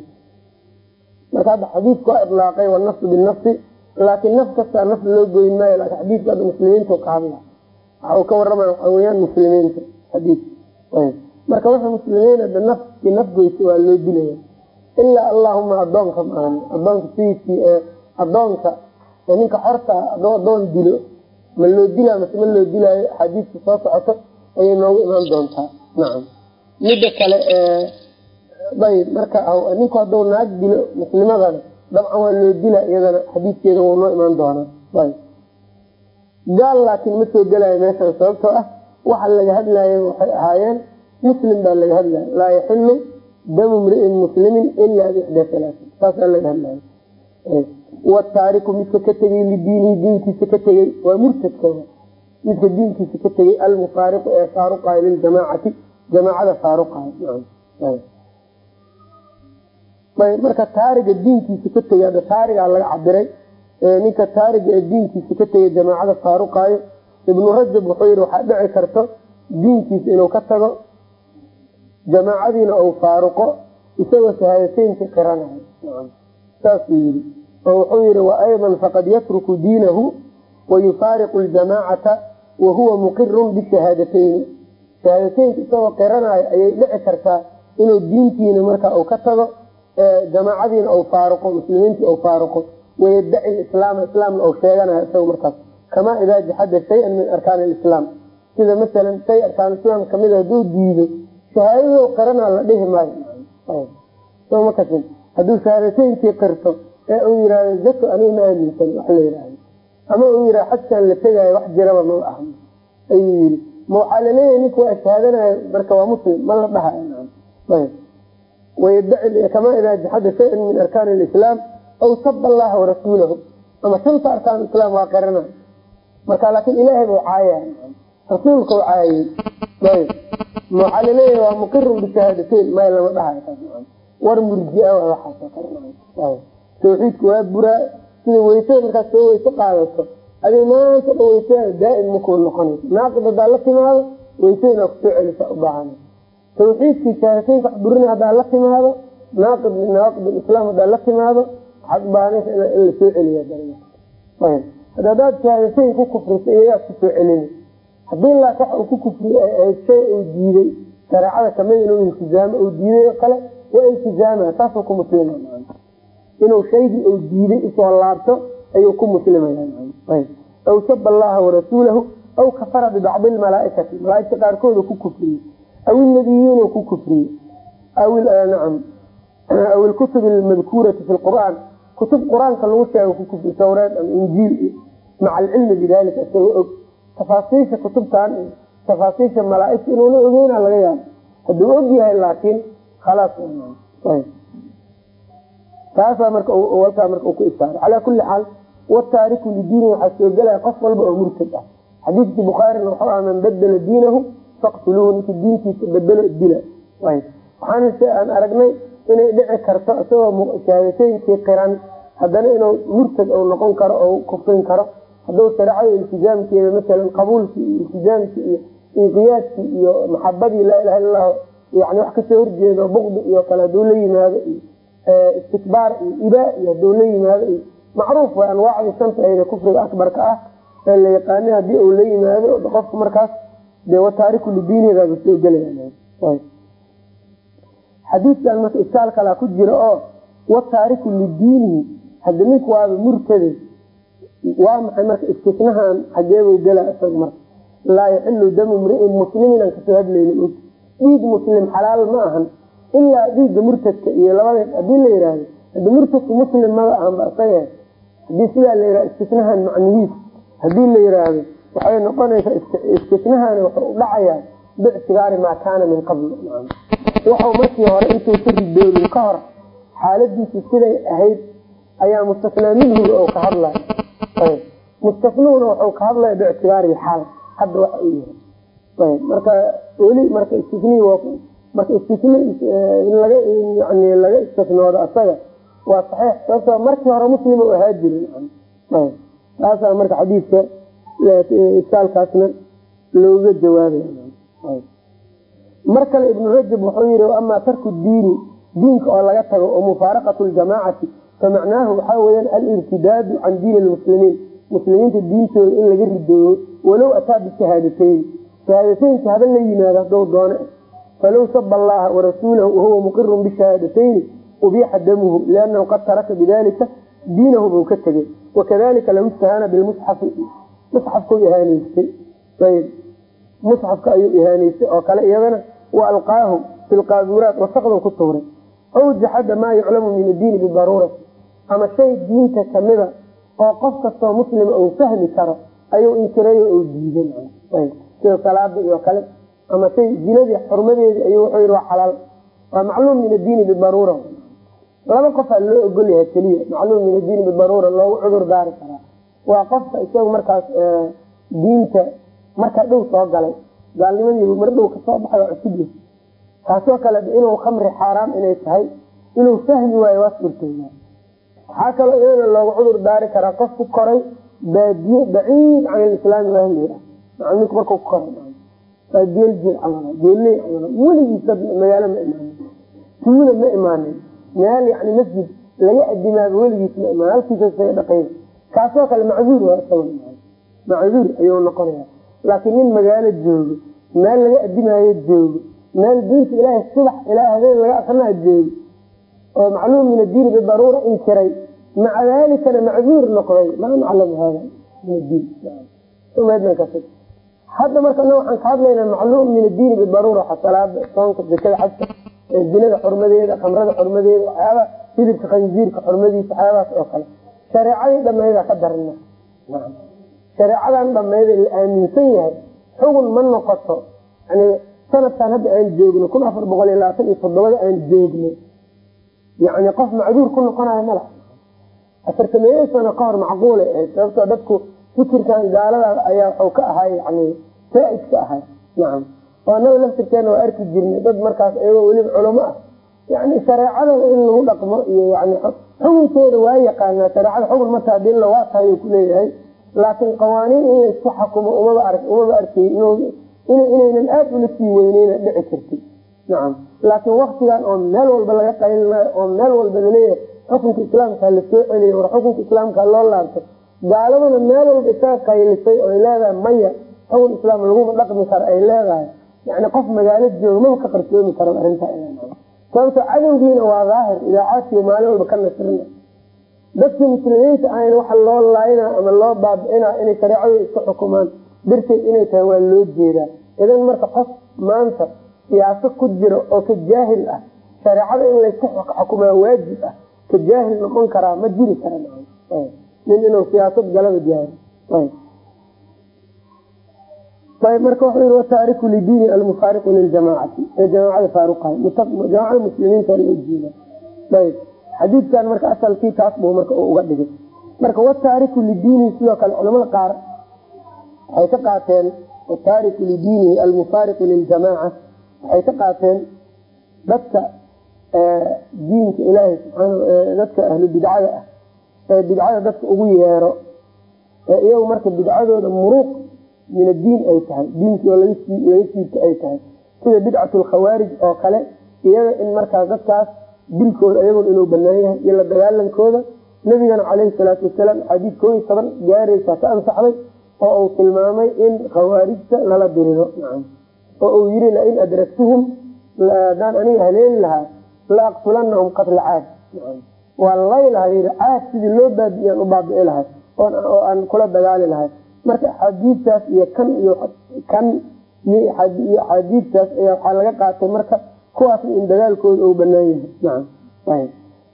Marka hadda xadiidku waa ilaaqay wanafsu binafsi laakiin naf kastaa naf loo goyn maayo laakin xadiidka hadda muslimiintu ka hadla. Waxa uu ka waramaya waxaa weyaan muslimiinta xadiidka marka wuxuu muslimiin ada nafki naf goysa waa loo dilaya. Ilaa allahuma adoonka maahan adoonka sayidkii ee adoonka ninka xorta adoo adoon dilo ma loo dilaa mase ma loo dilaayo axaadiista soo socoto ayay noogu imaan doontaa. Nacam midda kale ayb marka ninku hadduu naag dilo muslimadana dabcan waa loo dila iyadana xadiidkeeda wuu noo imaan doonaa. Ayb gaal laakiin ma soo gelayo meeshan sababtoo ah waxa laga hadlayo waxay ahaayeen muslim baa laga hadlaya laa yaxilu damu mri'in muslimin ilaa bixda alaatin saasaa laga hadlaya wataariku midka ka tegey lidiinihi diinkiisa ka tegey waa murtadka midka diinkiisa ka tegey almufaariqu ee faaruqayo liljamaacati jamaacada faaruqayo marka taariga diinkiisa ka tegey hadda taarigaa laga cabiray ninka taariga ee diinkiisa ka tegey jamaacada faaruqaayo ibnu rajab wuxuu yihi waxaa dhici karto diinkiisa inuu ka tago jamaacadiina uu faaruqo isagoo shahaadateynka qiranayo. Saasuu yii oo wuxuu yihi waayضa faqad yatruku diinahu wayufaariqu ljamaacata wahuwa muqirun bishahaadateyn shahaadateynka isagoo qiranayo ayay dhici kartaa inuu diintiina marka uu ka tago jamaacadiina u faaruqo muslimiintii u faaruqo wayadaci islaama islaamna uu sheeganayo isaga markaas kamaa idaa jaxada shayan min arkaan lislaam sida masalan shay arkaan islaam ka mid haduu diido shahaadado qirana la dhihi maayo hadduu shahaadateyinkii qirto ee uu yihahdo zako aniga ma aaminsan wax la yihahdo ama yihah xajkaan la tegaayo wax jiraba ma ah ayuu yii ma waxaa la leeyahay ninka waa shahaadanayo marka waa muslim ma la wayadaci kamaa idaa jaxada shayan min arkaan lislaam aw saba allaha warasuulahu ama shanta arkaan islaam waa qirana. Marka laakin ilaahay buu caaya rasuulka caayay. Ma waxaa la leeyahay waa muqirun bishahaadateyn may lama dhahayo. War murjia waxaas tawxiidku waa buraa sida weysada markaad soo weyse qaadato. Adi maanta weyseeda daaim makuu noqonaysa naaqid haddaa la timaado weyse inaa ku soo celisa ubaahan tawxiidkii shahaataynka wax burina haddaa la timaado naaqid min nawaaqid islaam haddaa la timaado waxaad ubaahanaysa in la soo celiya ayb hadaad shahaadateyn ku kufrisa iyagaa ku soo celina haddii laak uu ku ahayd shay uu diiday shareecada ka mid inuu iltizaamo uu diiday oo kale waa iltizaama taasuu ku muslima inuu shaygii uu diiday u soo laabto ayuu ku muslimaya aw saba allaha warasuulahu aw kafara bibacdi lmalaaikati malaaigta qaarkooda ku kufriyey. Aw inabiyiina ku kufriyey. Nacam. Aw ilkutub almadkuurati fi lqur'aan kutub qur'aanka lagu sheega ku kufriy tawreed ama injiil. Maca alcilmi bidalika isagoo og. Tafaasiisha kutubtan tafaasiisha malaaigta inuuna ogeyna laga yaabo. Hadduu og yahay laakiin khalaas taasaa marka halkaa marka ku isaaray calaa kuli xaal wataariku lidiini waxaa soo gelaya qof walba oo murtad ah. Xadiidkii bukhaarina wuxuu aha man badela diinahu faqtuluuhu. Ninkii diintiisa bedelo dila. Waxaana se aan aragnay inay dhici karto isagoo shahaadateyinkii qiran haddana inuu murtad ou noqon karo oo kufrin karo. Hadduu shareecada iltizaamkeeda masalan qabuulkii iyo iltizaamkii iyo inqiyaadkii iyo maxabadii laa ilaha illa lahu yani wax ka soo horjeedo bukdi iyo kale haduu la yimaado istikbaar iyo ibaa iyo haduu la yimaado iyo macruuf way anwaacdii shanta ayda kufriga akbarka ah ee la yaqaana haddii uu la yimaado qofku markaas dee wataariku lidiinidaaba soo gelaya xadiidkan marka iskaal kalaa ku jira oo wataariku lidiinihi hada ninku waaba murtade waa maxay marka istisnahan xageebuu gela isaga marka? Laa yaxilu damu mriin muslimin aan ka soo hadlayna og dhiig muslim xalaal ma ahan ilaa dhiigga murtadka iyo labada haddii la yihahdo hadi murtadka muslim maba ahanba isaga haddii sidaa la yihahdo istisnahan macnihiis. Hadii la yiraahdo waxay noqonaysaa istisnahan wuxuu u dhacayaa bictibaari maa kaana min qabl waxau markii hore intuusa ridoolin ka hor xaaladiisu siday ahayd ayaa mustasnaa minhuga oo ka hadlaya mustasnuhuna wuxuu ka hadlaya bictibaari xaal. Hadda waxa uu yahay marka weli marka istisni marka istisni in laga istisnoodo asaga waa saxiix. Sababtoo markii hore muslim u ahaa jirin. Taasaa marka xadiidka iskaalkaasna looga jawaabaya mar kale ibnu rajab wuxuu yihi amaa tarku diini diinka oo laga tago oo mufaaraqatu ljamaacati famacnaahu waxaa weyaan alirtidaadu can diini lmuslimiin muslimiinta diintooda in laga ridooyo walow ataa bishahaadateyn shahaadateynka haba la yimaado haduu doone falow saba allaha warasuulahu wahuwa muqirun bishahaadateyn ubiixa damuhu liannahu qad taraka bidalika diinahu buu ka tegay wakadalika lam istahana bilmusxafi musxafkau ihaanaystay ayb musxafka ayuu ihaanaystay oo kale iyadana wa alqaahu fi lqaaduraat wasaqdan ku tuuray aw jaxada maa yuclamu min addiini bidaruurati ama shay diinta kamida oo qof kastoo muslima uu fahmi karo ayuu inkiray oo diiday sida salaada iyo kale ama shay zinadii xurmadeedii ayuu wuxuu waa xalaal. Waa macluum min addiini bidaruura laba qofaa loo ogol yahay keliya macluum min addiini bidaruura loogu cudur daari karaa. Waa qofka isaga markaas diinta markaa dhow soo galay gaalnimadii mar dhow ka soo baxay waa cusub yahay. Taasoo kale inuu khamri xaaraam inay tahay inuu fahmi waayo waa suurtooda waxaa kaloo iyadana loogu cudur daari karaa qof ku koray baadiye baciid can ilislaami ahlihi ah markuu ku koray waa geel jir camala geelley camala weligiis dad magaalo ma imaanin. Tuula ma imaanin. Meel yani masjid laga adimaaba weligiis ma imaan halkiisa isaga dhaqay kaasoo kale macduur waa isaga macduur ayuu noqonaya laakiin nin magaalo joogo meel laga adimaayo joogo meel diinta ilaahay subax ilaa habeen laga akrinaa joogo oo macluum min addiini bidaruura inkiray maca dalikana macduur noqday. Maa naclamu hada min addiin hadda marka waxaan ka hadlaynaa macluum min addiini bidaruura salaada soonka zakada xajka zinada xurmadeeda khamrada xurmadeeda waxyaaba hidibka khanziirka xurmadiisa waxyaabahaas oo kale. Shareecadii dhamayda ka darina shareecadan dhamayda la aaminsan yahay xugun ma noqoto. Yani sanadkan hadda aan joogno kun afar boqol iyo labaatan iyo toddobada aan joogno. Yani qof macduur ku noqonayo mala afartameeye sano ka hor macquulay ahayd sababtoo dadku fikirkan gaalada ayaa waxuu ka ahay yani saa-id ka ahay. Nacam oo anaga laftirkeena waa arki jirnay dad markaas iyagoo weliba culamo ah. Yani shareecada in lagu dhaqmo iyo yani xukunkeeda waa yaqaanaa shareecada xugun ma taha dilla waa tahay ku leeyahay. Laakiin qawaaniin in laysku xakumo umaba ar umaba arkay inaynan aada ula sii weyneyna dhici kartay. Nacam laakiin waktigan oo meel walba laga qaylinayo oo meel walba la leeyahay xukunka islaamka la soo war xukunka islaamka loo laabto gaaladuna meel walba isaga qaylisay oo ay leedahay maya xukun islaam laguma dhaqmi karo ay leedahay yani qof magaalo jooga maba ka qarsoomi karo arrintaa sababto cadowgiina waa daahir idaacaadkii maalin walba ka nasrina dadkii muslimiinta ahayna waxa loo laayna ama loo baabi'ina inay shareecada isku xukumaan darteed inay tahay waa loo jeedaa idan marka qof maanta siyaasad ku jiro oo ka jaahil ah shareecada in laysku xukumaa waajib ah ka jaahil noqon karaa ma jiri kara nin inuu siyaasad galaba jaahil marka wuxuu yii wataariku lidiini almufaariqu liljamaacati. Ee jamaacada faaruqahay jamaacada muslimiinta jeeda ayb. Xadiidkan marka asalkii taas buu marka uga dhigay. Marka wataariku lidiinihi sidoo kale culamada qaar waxay ka qaateen wataariku lidiinihi almufaariqu liljamaaca. Waxay ka qaateen dadka diinka ilaahay dadka ahlu bidcada ah. Ee bidcada dadka ugu yeero. Ee iyagu marka bidcadooda muruuq min addiin ay tahay siibta ay tahay. Sida bidcat lkhawaarij oo kale iyaga in markaas dadkaas dilkooda iyaguna inuu banaan yahay iyo la dagaalankooda nabigana caleyhi salaatu wasalaam axaadiis koo iyo toban gaaraysaa ka ansaxday oo uu tilmaamay in khawaarijta lala diriro. Oo uu yiri lain adragtuhum hadaan aniga haleeli lahaa la aqtulanahum qatla caad. Waa lay laha caad sidii loo baabi'iyaan u baabi'i lahay oo aan kula dagaali lahay marka axaadiistaas iyo kan iyo kan iyo axaadiistaas ayaa waxaa laga qaatay marka kuwaasna in dagaalkooda uu banaan yahay.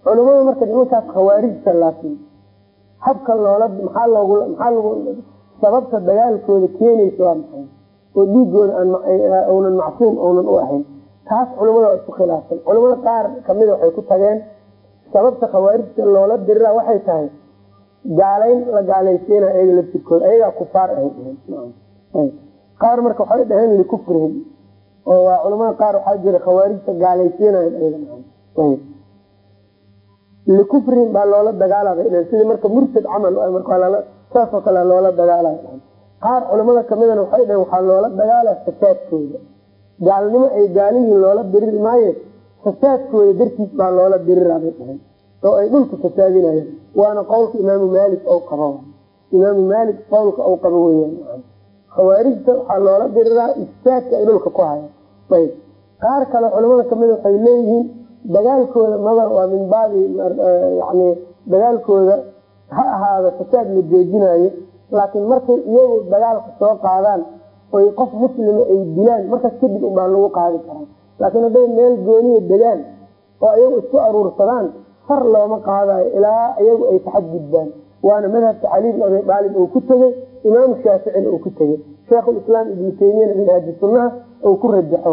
Culamada marka nimankaas khawaarijta laakiin habka loola maxaa loogu maxaa lagu sababta dagaalkooda keenaysa waa maxay? Oo dhiigooda aanunan macsuum uunan u ahayn. Taas culamada waa isku khilaafsan. Culamada qaar kamida waxay ku tageen sababta khawaarijta loola dirira waxay tahay gaalayn la gaalaysiina ayaga laftirkooda ayagaa kufaar ahay qaar marka waxay dhaheen likufrihim oo waa culamada qaar waxaa jira khawaarijta gaalaysiinayo ayaga likufrihim baa loola dagaalabay sidii marka murtad camal saasoo kale loola dagaalay qaar culamada kamidana waxay dhaheen waxaa loola dagaalaya fasaadkooda. Gaalnimo ay gaalihiin loola diriri maaye fasaadkooda dartiis baa loola dirirabay dhahen oo ay dhulka fasaadinayaan waana qowlka imaamu maalik ou qabo. Imaamu maalik qowlka ou qabo weyan khawaarijta waxaa loola diriraa ifsaadka ay dhulka ku hayaan ayb. Qaar kale culamada kamida waxay leeyihiin dagaalkooda maba waa min baabi yani dagaalkooda ha ahaada fasaad la joojinayo laakiin markay iyagu dagaalka soo qaadaan oy qof muslima ay dilaan markaas kadib ubaa lagu qaadi karaa. Laakiin hadday meel gooniya degaan oo iyagu isku aruursadaan far looma qaadayo ilaa iyagu ay taxadgudbaan waana madhabka cali bin abi aalib uu ku tegey imaamu shaaficina uu ku tegey sheikhulislaam ibnu taymiyana minhaaji sunnaha uu ku rajaxo.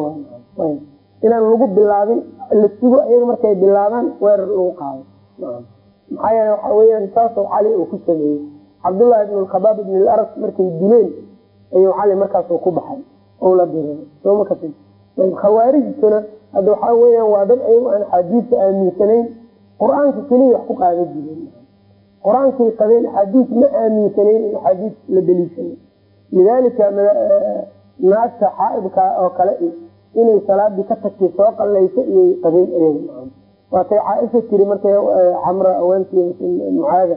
Inaan lagu bilaabin la sugo iyaga markay bilaabaan weerar lagu qaado maxaa yeele waxa weyaan saasoo cali uu ku sameeyey. Cabdullahi ibn lkhabaab ibn laras markay dileen ayuu cali markaasuu ku baxay. Ou la diriray sooma kasi khawaarijtuna hadda waxaa weyaan waa dad ayagu aan axaadiista aaminsanayn qur'aanka keliya wax ku qaada jireen qur'aankay qabeen axaadiis ma aaminsanayn in axaadiis la deliishayo lidaalika naagta xaaibka oo kale inay salaadii ka tagtay soo qallaysa iyay qabeen iyaga waatay caaisha tiri markay camra aweentii mucaada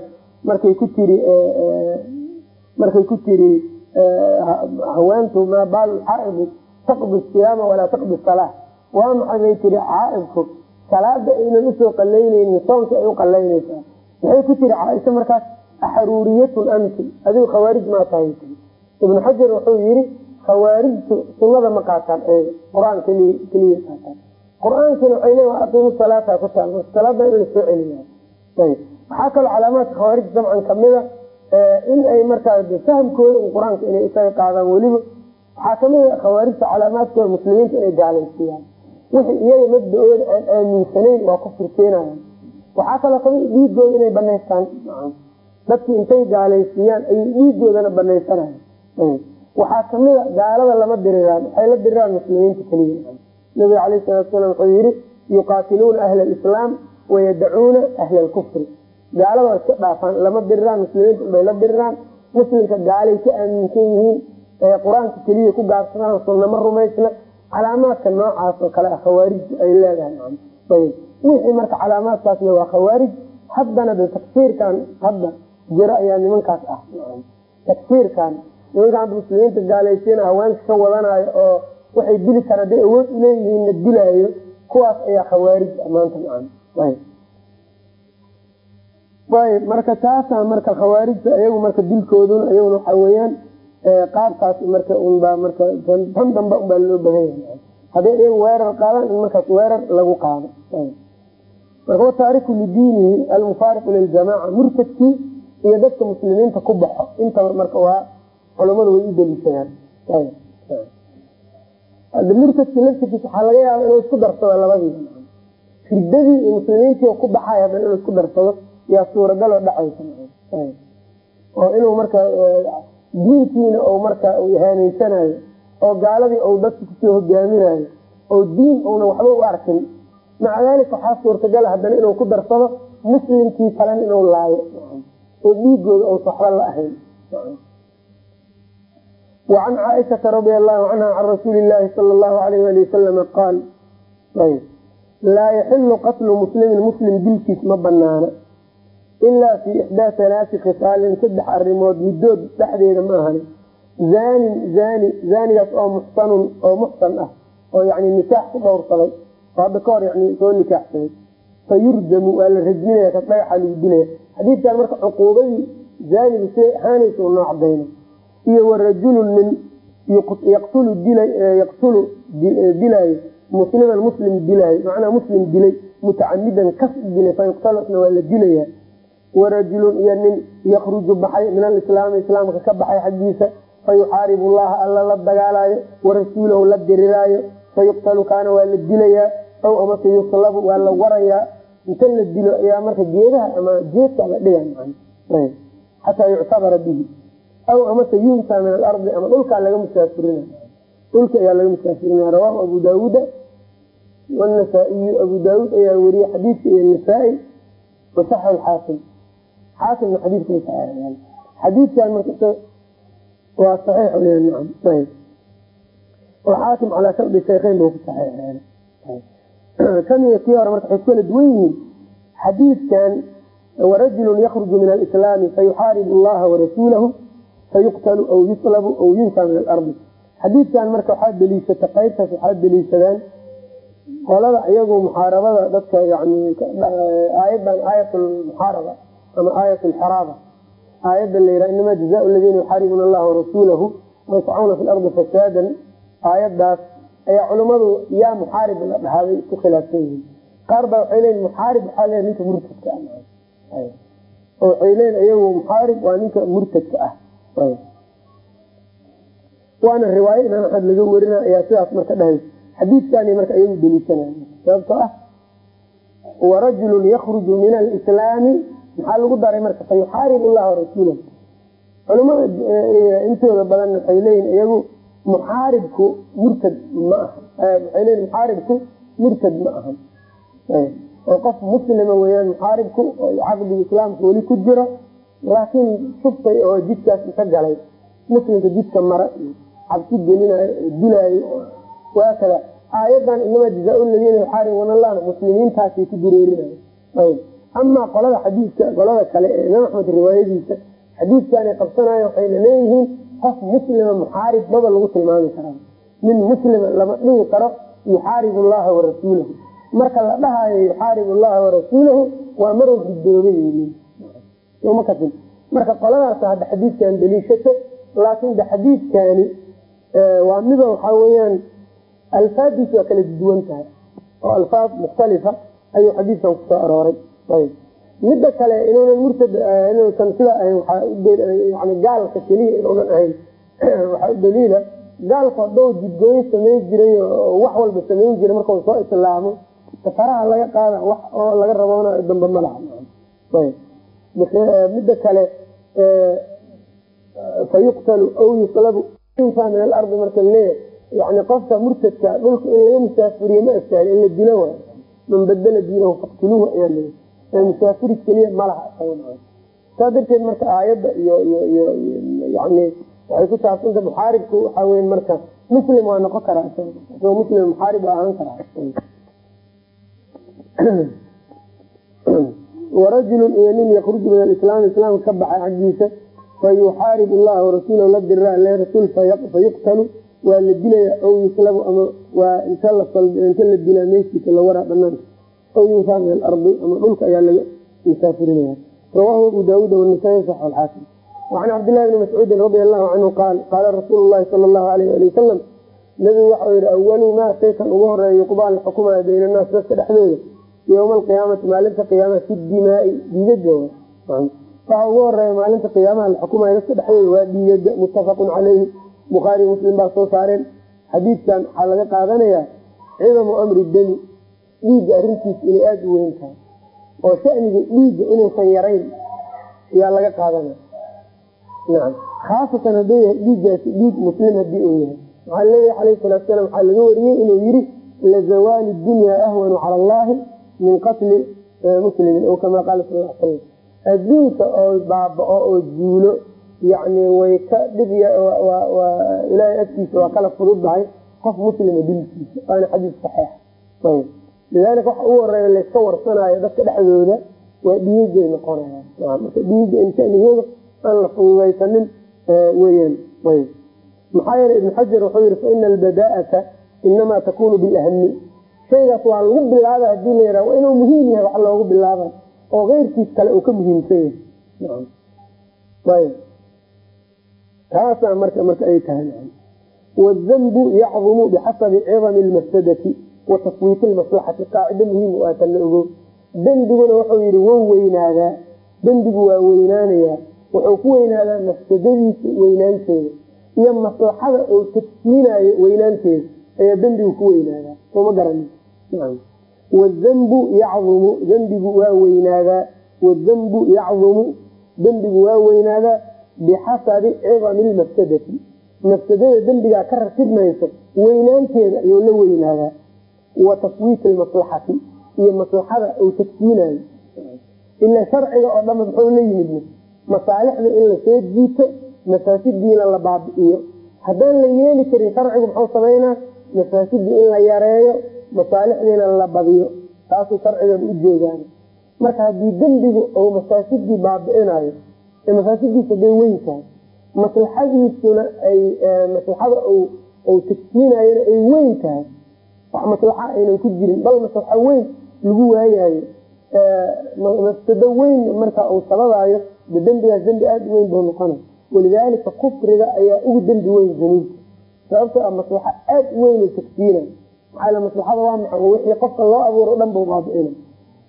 markay ku tiri markay ku tiri haweentu maa baalu xaa'ibu taqdi siyaama walaa taqdi salaa waa maxay bay tiri caaibku salaada aynan u soo qalaynaynin soonka ay u qalaynaysaa maxay ku tiri caaisha markaas axaruuriyatun anti adigu khawaarij maa tahay. Ibnu xajar wuxuu yiri khawaarijtu sunada ma qaataan qur'aan keliya qaataan. Qur'aankina waxay leeyiin aqiimu salaata ku taal salaada in la soo celiya waxaa kaloo calaamaadka khawaarij dabcan kamida in ay markaa fahamkooda un qur'aanka inay isaga qaadaan weliba. Waxaa ka mid a khawaarijta calaamaadkooda muslimiinta inay gaalaysiiyaan wixii iyaga mabda-ooda aan aaminsanayn waa ku firkeenayan waxaa kaloo ka mid dhiigooda inay banaystaan dadkii intay gaalaysiiyaan ayay dhiigoodana banaysanayan waxaa kamida gaalada lama diriraan waxay la diriraan muslimiinta keliya. Nabiga caleyh salatu salam wuxuu yihi yuqaatiluuna ahla alislaam wayadacuuna ahla alkufri gaalada waa iska dhaafaan lama diriraan muslimiinta unbay la diriraan. Muslimka gaalay ka aaminsan yihiin qur'aanka keliya ku gaabsadaan sunnama rumaysna calaamaadka noocaas oo kale ah khawaarijtu ay leedahay wixii marka calaamaadkaas waa khawaarij haddana de takfiirkan hadda jiro ayaa nimankaas ah takfiirkan nimanka hadda muslimiinta gaalaysiina haweenka ka wadanayo oo waxay dili karaan haday awood uleeyihiin la dilaayo kuwaas ayaa khawaarij maanta ayb marka taasa marka khawaarijta iyagu marka dilkooduna iyaguna waxa weyaan qaabkaas marka unbaa marka tan damba unbaa loo badan yahay. Hadday iyagu weerar qaadaan in markaas weerar lagu qaado. Marka wataariku lidiinihi almufaariqu liljamaca murtadkii iyo dadka muslimiinta ku baxo. Intaba marka waa culamadu way u daliishadaan murtadkii laftirkiisa waxaa laga yaaba inuu isku darsado labadii. Firdadii iyo muslimiintii ku baxay haddana inuu isku darsado yaa suuragaloo dhacaysa. Oo inuu marka diintiina u marka ihaaneysanayo oo gaaladii u dadka ku soo hogaaminayo oo diin una waxba u arkin maca daalika waxaa suurtagala haddana inuu ku darsado muslimkii kalena inuu laayo. Oo dhiigooda uusa waxba la ahayn. Wacan caaishata radia allahu canha can rasuuli illaahi sala allahu alayh ali wasalama qaal laa yaxilu qatlu muslimin muslim dilkiis ma banaana ilaa fi ixdaa alaai khisaalin saddex arimood midood dhexdeeda ma ahani zaanin zaani zaanigaas oo muxsanun oo muxsan ah oo yani nikaax ku dhowrsaday oo hadda ka hor yani soo nikaaxsaday fa waa la rajminaya kas dhagaxa lagu dilaya xadiidkan marka cuquubadii zaanigu siday ahaanaysa u noo cadayna iyo warajulun nin yaqtulu yaqtulu dilaayo musliman muslim dilaayo macnaa muslim dilay mutacamidan kas dilay fa waa la dilaya warajulun iyo nin yakruju baxay min alislaami islaamka ka baxay xaggiisa fayuxaaribu llaha alla la dagaalayo warasuulahu la diriraayo fayuqtalu kaana waa la dilayaa aw amase yuslabu waa la warayaa. Inta la dilo ayaa marka geedaha ama jeedka la dhiga xataa yuctabara bihi. Aw amase yunsa min alardi ama dhulkaa laga musaafirina dhulka ayaa laga musaafirina rawaahu abu daawuuda wanasaa-iyu abu daawuud ayaa weriyey xadiidka iyo nasaa-i. Wasaxa xaakim xaakimna xadiidka saxeexiyaan xadiidkan marka waa saxiix oo xaakim calaa shardi shaykheyn buu ku saxeexeen kan kii hore marka waxay duwan yihiin xadiidkan warajulun yakruju min alislaami fayuxaaribu allaha warasuulahu fayuqtalu aw yuslabu aw yunsa min alardi xadiidkan marka waxaa deliishata qaybtaas waxaa deliishadaan qolada iyagu muxaarabada dadka yani aayadan aayat lmuxaaraba ama aayat lxiraaba aayada la yidhaha inama jazaau ladiina yuxaaribuuna allaha warasuulahu wayascauna fi lardi fasaadan. Aayadaas ayaa culimmadu yaa muxaarib la dhahaabay isku khilaafsan yihiin. Qaar baa waxay leeyiin muxaarib waxaa leeya ninka murtadka ah. Oo waxay leeyiin iyagu muxaarib waa ninka murtadka ah. Waana riwaayo imaam axmed laga werina ayaa sidaas marka dhahaysa xadiidkani marka iyagu deliishanay sababtoo ah warajulun yakruju min alislaami maxaa lagu daray marka? Fa yuxaaribu llaha warasuulahu culimada intooda badan waxay leeyihiin iyagu muxaaribku murtad ma aha. Waxay leeyihiin muxaaribku murtad ma ahan oo qof muslima weyaan muxaaribku caqdiga islaamka weli ku jiro laakiin shuftay oo jidkaas inka galay. Muslimka jidka mara iyo cabsi gelinayo dilaayo waa kada aayadan inama jazaa ladiina yuxaaribuuna allahna muslimiintaasay ku dureerinayo ayb amaa qolada xadiidka qolada kale ee imaam axmed riwaayadiisa xadiidkanay qabsanayo waxayna leeyihiin qof muslima muxaarib maba lagu tilmaami karaa nin muslima lama dhihi karo yuxaaribu llaha warasuulahu marka la dhahayo yuxaaribu llaha warasuulahu waa marow makasin marka qoladaas hadda xadiidkan daliishato laakiin de xadiidkani waa mido waxaa weyaan alfaadiis waa kala duwan tahay. Oo alfaad mukhtalifa ayuu xadiidkan ku soo arooray midda kale inuunan murtad inuusan sida ahayn waaa gaalka keliya inuunan ahayn waxaa u daliila gaalku hadou jidgooyin samayn jiray oo wax walba samayn jiray markau soo islaamo faraha laga qaada wax oo laga raboona dambe ma laha. Midda kale fayuqtalu aw yuslabu insa min alardi marka leeya yani qofka murtadka dhulka in laga musaafiriye ma astaahli in la dilo waay man badala diinahu faqtuluuhu ayaa leeya musaafiri keliya malaha saa darteed marka aayadda iyo yani waxay ku saabsanta muxaaribku waxaa weya marka muslim waa noqon karaa isagoo muslim muxaarib ahaan karaa warajulun iyo nin yakruju min alislaami islaamka ka baxay xaggiisa fayuxaarib allaha warasuulahu la dira le rasuul fayuqtalu waa la dilaya aw yuslabu ama waa inta la dilaa meydkiisa la waraa banaanka aw yunfaa min alardi ama dhulka ayaa laga musaafirinaya rawahu abu daawuud wanisaa sax alxaakim wacan cabdillahi bni mascuudin radi allahu canhu qaal qaala rasuulu llahi sala allahu xadiidkan waxaa laga qaadanayaa cidamu amri demi dhiigga arrintiisa inay aada u weyn tahay. Oo shaniga dhiigga inuusan yarayn ayaa laga qaadanaya nacam khaasatan hadduu yahay dhiiggaasi dhiig muslim haddii uu yahay. Waxaa leeyahay calayhi salatu salam waxaa laga wariyey inuu yihi lazawaali dunya ahwanu cala allahi min qatli muslimin o kamaa qaala sal l slam adduunka oo baaba-o oo zuulo yani way ka dhib ilaahay agtiisa waa kala fududdahay qof muslima dilkiisa waana xadiis saxiix ayb lidaalika waxa ugu horreeya layska warsanaayo dadka dhexdooda waa dhiigay noqonayaan. Marka dhiiga in shanigooda aan la fududaysanin weyaan ayb maxaa yeele ibnu xajar wuxuu yihi faina albadaa'ata inamaa takunu bilahmi shaygaas waa lagu bilaaba haddii la yaraha waa inuu muhiim yahay wax loogu bilaaba oo keyrkiis kale uu ka muhiimsan yahay. Taasaa marka marka ay tahay wdambu yacdumu bixasabi cidami lmafsadati wa taswiiti lmaslaxati qaacido muhiim ah tanna ogo dembiguna wuxuu yihi wou weynaadaa. Dembigu waa weynaanayaa. Wuxuu ku weynaadaa mafsadadiisa weynaanteeda. Iyo maslaxada uu tagsiinayo weynaanteeda ayaa dembigu ku weynaadaa. Sooma garani wadambu yacdumu. Dembigu waa weynaadaa. Wadambu yacdumu. Dembigu waa weynaadaa bixasabi cidami lmafsadati mafsadada dembigaa ka ratibmaysa weynaanteeda ayuu la weynaadaa wa taswiiti lmaslaxati iyo maslaxada uu tagsiinayo ila sharciga oo dhanba muxuu la yimid masaalixda in la soo jiito mafaasidiina la baabi'iyo. Haddaan la yeeli karin sharcigu muxuu samaynaa mafaasidii in la yareeyo masaalixdiina la badiyo. Taasuu sharcigan u jeedaan marka haddii dembigu uu mafaasidii baabi'inayo mafaasidiisa day weyn tahay maslaxadiisuna ay maslaxada uu tagsiinayona ay weyn tahay wax maslaxa aynan ku jirin. Bal maslaxa weyn lagu waayayo mafsado weyn marka uu sababaayo de dembigaas dembi aada u weyn buu noqona walidaalika kufriga ayaa ugu dembi weyn dunuubta sababtoo ah maslaxa aada u weyn tagsiina maxaa maslaxada waa maxay? Wixii qofka loo abuuro o dhan buu baabi'ina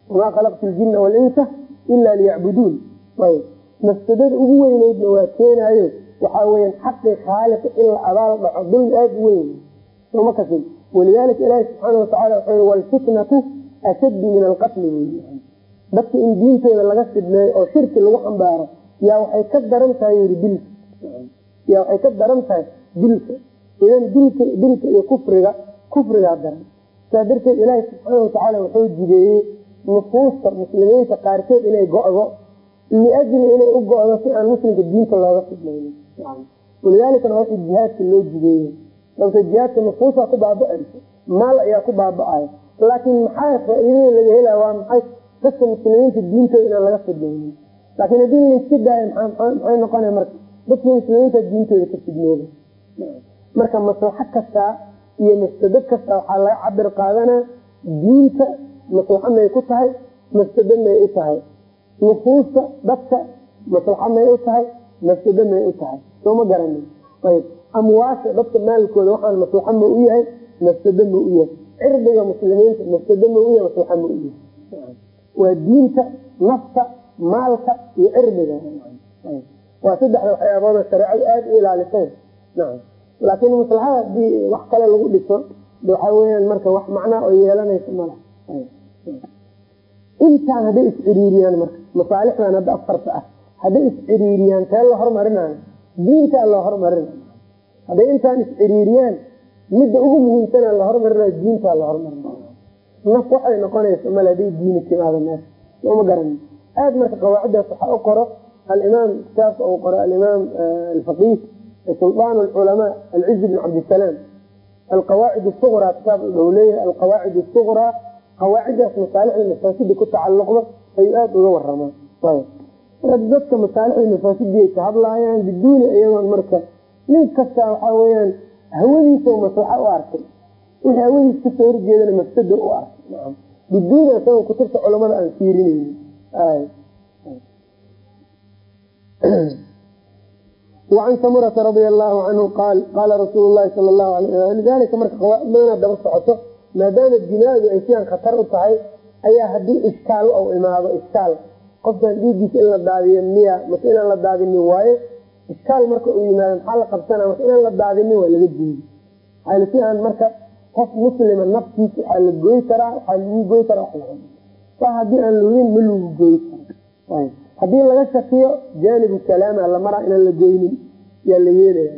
wamaa khalaqtu ljina walinsa ila liyacbuduun. Mafsadada ugu weyneydna waa keenaayo waxaa weyan xaqii khaaliqa in la abaal dhaco dulmi aada u weyn. Soma kasin walidaalika ilaahi subxaana watacala wuxuu walfitnatu ashaddu min alqatli dadka in diintooda laga fidneeyo oo shirki lagu xambaaro yaa waxay ka daran tahay yii dilka yaa waxay ka daran tahay dilka idan dilka dilka iyo kufriga kufrigaa daran saa darteed ilaahi subxaana watacaala wuxuu jideeyey nufuusta muslimiinta qaarkeed inay go'do liajli inay u go'do si aan muslimka diinta looga fidnaynin walidaalikana waa jihaadka loo jideeyey sababto jihaadka nufuusaa ku baaba-aysa. Maal ayaa ku baaba-ayo laakiin maxaa faa-iidada laga helaya waa maxay dadka muslimiinta diintooda inaan laga fidnaynin laakiin haddii layska daayo maxay noqona marka? Dadka muslimiinta diintooda ka fidnooda marka maslaxo kastaa iyo mafsado kasta waxaa laga cabir qaadanaa. Diinta maslaxo may ku tahay mafsado may u tahay. Nufuusta dadka maslaxo may u tahay mafsado may u tahay. Sooma garani ayb amwaasha dadka maalkooda waxaan maslaxo ma u yahay mafsado ma u yahay. Cirdiga muslimiinta mafsado ma u yahay maslaxo ma u yahay. Waa diinta nafta maalka iyo cirdiga. Waa saddexda waxyaabooda shareecadu aada u ilaalisay nacam laakiin maslaxada haddii wax kale lagu dhiso waxaa weyaan marka wax macnaa oo yeelanaysa mala intaan hadday isciriiriyaan marka masaalixdan hadda afarta ah hadday isciriiriyaan tee la hormarinayo. Diintaa loo hormarinayo hadday intaan isciriiriyaan midda ugu muhiimsana la hormarinayo diintaa la hormarinayo naf waxay noqonaysa male hadday diini timaado meesha sooma garan. Aada marka qawaaciddaas waxaa u qoro alimaam kitaabka uu qoray alimaam alfaqiih sulطaan alculamaa alcizi bn cabdisalaam alqawaacid suqraa kitaab u leeyahay alqawaacid suqraa qawaaciddaas masaalixda mafaasida ku tacalluqda ayuu aada uga waramaa dadka masaalixda mafaasidiay ka hadlaayaan biduuni iyagoon marka nin kasta waxaa weyaan hawadiisa maslaxa u arkay. Wixii hawadiis ka soo horjeedana mafsada u arkay. Biduuni isagoo kutubta culamada aan fiirinayni wacan samurata radia allahu canhu qaal qaala rasuulu lahi sala lahu ala lidalika marka qawaaid badana daba socoto maadaama jinaadu ay sidaan khatar u tahay ayaa haddii ishkaal ou imaado ishkaal qofkan dhiiggiisa in la daadiyo miya mase inaan la daadinin waaye ishkaal marka uu yimaado maxaa la qabsana inaan la daadinin waa laga waxaa si aan marka qof muslima naftiisa waxaa la goy karaa waxaa lagu goy karaa sa haddii aan login ma lagu goy karo haddii laga shakiyo jaanibu kalaama la maraa inaan la goynin yaa la yeelaya.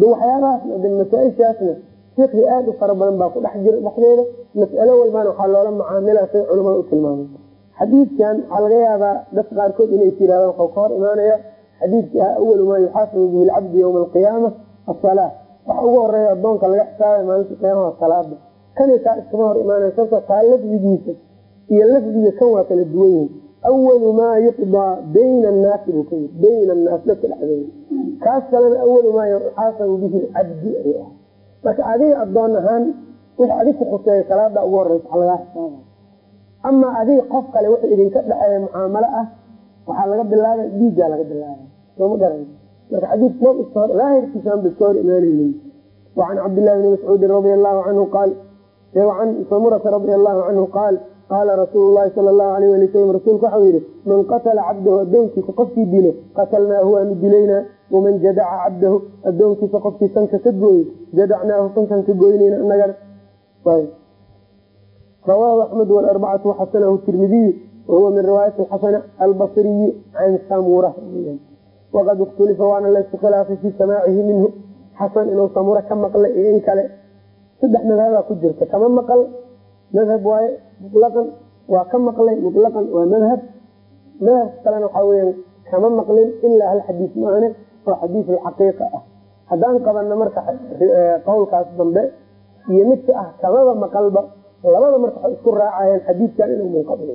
Waxyaabahaas masaaishaasna fiqhi aada u fara badan baa ku dhex jira dhexdeeda. Mas'alo walbana waxaa loola macaamila say culamada u tilmaamay xadiidkan waxaa laga yaabaa dadka qaarkood inay tirahdaan waxau ka hor imaanaya xadiidkii ah awalu maa yuxaasabu bihi lcabdu yawma alqiyaama asalaa waxa ugu horreeya adoonka laga xisaabay maalinta qiyaamaha salaada kani kaa iskama hor imaanaya sababto kaa lafdigiisa iyo lafdiga kan waa kala duwan yihiin awalu maa yuqdaa bayna annaasi buu ka yii bayna annaas dadka dhexdeeda kaas kalena awalu maa yuxaasabu bihi lcabdi ayuu ah marka adiga adoon ahaan wix adig ku salaada ugu horeysa waxa lagaa xisaabaya amaa adiga qof kale wix idinka dhexeeya mucaamalo ah waxaa laga bilaabay dhiiggaa laga bilaabay. Sooma garan. Marka xadiidka daahirkiisaan ba iska hor imaanaynin wacan cabdillahi bni mascuudin radia allahu canhu qaal can samurata radia allahu canhu qaal qaala rasuulu llahi sala allahu alayh ali wasalam rasuulku waxau yihi man qatala cabdahu adoonkiisa qofkii dilo qatalnaahu waanu dilaynaa waman jadaca cabdahu adoonkiisa qofkii sanka ka gooyo jadacnaahu sankan ka goynayna anagana rawaahu axmed walarbacatu waxasanahu tirmidiyu wahuwa min riwaayati xasana albasriyi can samura waqad ikhtulifa waana laysku khilaafay fii samaacihi minhu xasan inuu samura ka maqlay iyo in kale saddex madhabaa ku jirta kama maqal madhab waaye mutlaqan waa ka maqlay mutlaqan waa madhab madhabka kalena waxaa weyaan kama maqlin ilaa hal xadiis maane oo xadiis alxaqiiqa ah haddaan qabana marka qowlkaas dambe iyo midka ah kamaba maqalba labada marka waxay isku raacayaan xadiidkan inuu munqail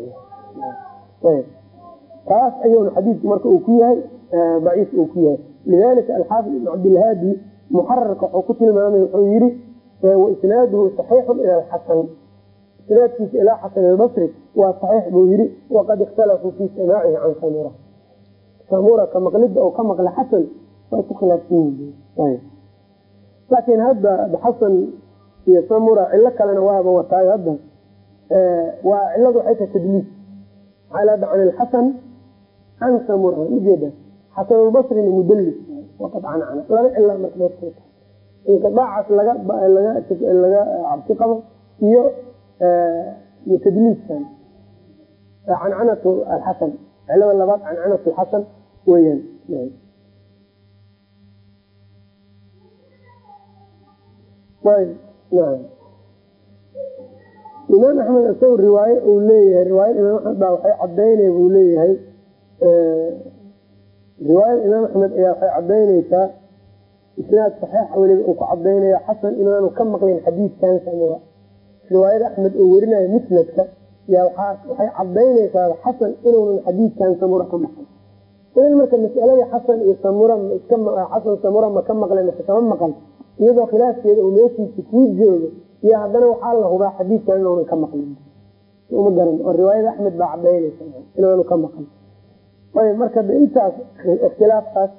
yahay taas ayuuna xadiidku marka uu ku yahay daciif uu ku yahay. Lidalika alxaafid ibn cabdilhaadi muxararka wuxuu ku tilmaamay wuxuu yihi waisnaaduhu saxiixun ila alxasan isnaadkiisa ilaa xasan albasri waa saxiix buu yihi waqad ikhtalafuu fii samaacihi can samura samura ka maqlida oo ka maqla xasan waa isku khilaafsan yihiin. Laakiin hadda xasan iyo samura cilo kalena waaba wataayo hadda. Waa ciladu waxay tahay tadliis. Maxaa lahada can ilxasan can samura ujeeda xasanulbasrina mudalis waqad cancana laba cila marka meesha inqidaacaas laga laga cabsi qabo iyo iyo tadliiskan cancanatu alxasan. Cilada labaad cancanatu alxasan weyaan imaam axmed isaga riwaaye uu leeyahay riwaayad imaam axmed baa waxay cadaynay buu leeyahay riwaayada imaam axmed ayaa waxay cadaynaysaa isnaad saxiixa weliba uu ku cadaynaya xasan inaanu ka maqlin xadiidkan samura riwaayada axmed oo werinayo musnadka yaa waxay cadaynaysaa xasan inuunan xadiidkan samura ka maqlin idan marka masaladii xasan iyo samura xasan samura ma ka maqlen kama maqan iyadoo khilaafkeeda uu meeshiisa kuu joogo iyo haddana waxaa la hubaa xadiidkan inuunan ka maqlin. Uma garan oo riwaayada axmed baa cadaynaysa inaanu ka maqan ayb marka de intaas ikhtilaafkaas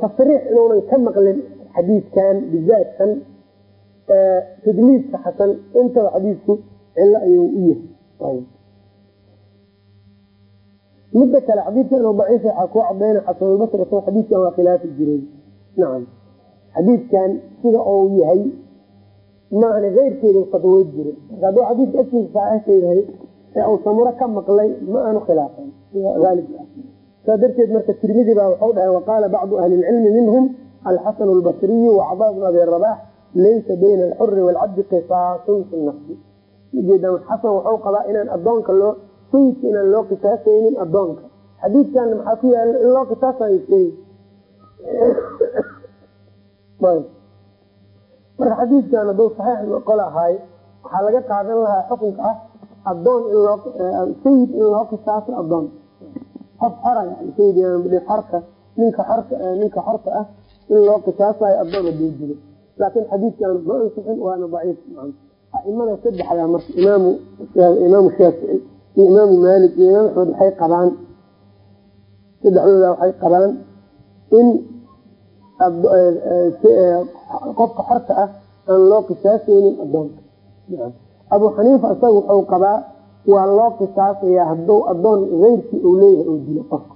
tasriix inuunan ka maqlin xadiidkan bizaadkan tadliiska xasan intaba xadiidku cilo ayuu u yahay. Midda kale xadiidkan oo daciif waxaa kuu cadayna xasanulbasri xadiidkan waa khilaafi jiray. Nacam xadiidkan sida uu yahay maahna keyrkeeda fatwoo jira marka xadiidka agtiisa saxiixka yahay ee uu samuro ka maqlay ma aanu khilaafan sida haalibka ah. Saa darteed marka tirmidi baa waxau dhahay waqaala bacdu ahli lcilmi minhum alxasanu albasriyu wacdaa bnu abi rabax laysa bayna alxuri waalcabdi qisaasun fi nafsi ujeedaan xasan waxau qabaa inaan adoonka loo sayidka inaan loo qisaasaynin adoonka xadiidkana maxaa ku yaalla in loo qisaasayo sayid marka xadiidkan haduu saxiix noqon lahaay waxaa laga qaadan lahaa xukunka ah adoon sayid in loo qisaaso adoon qof xora ninka xorka ninka xorta ah in loo qisaasayo adoon haduu dilo laakin xadiidkan ma ansixin waana daciif. Aimada saddexda marka imaamu shaafici iyo imaamu maalik iyo imaam axmed waxay qabaan saddexdooda waxay qabaan in qofka xorta ah aan loo qisaasaynin adoonka abu xaniifa isaga wuxuu qabaa waa loo qisaasaya haduu adoon eyrkii uu leeyahay oo dilo qofka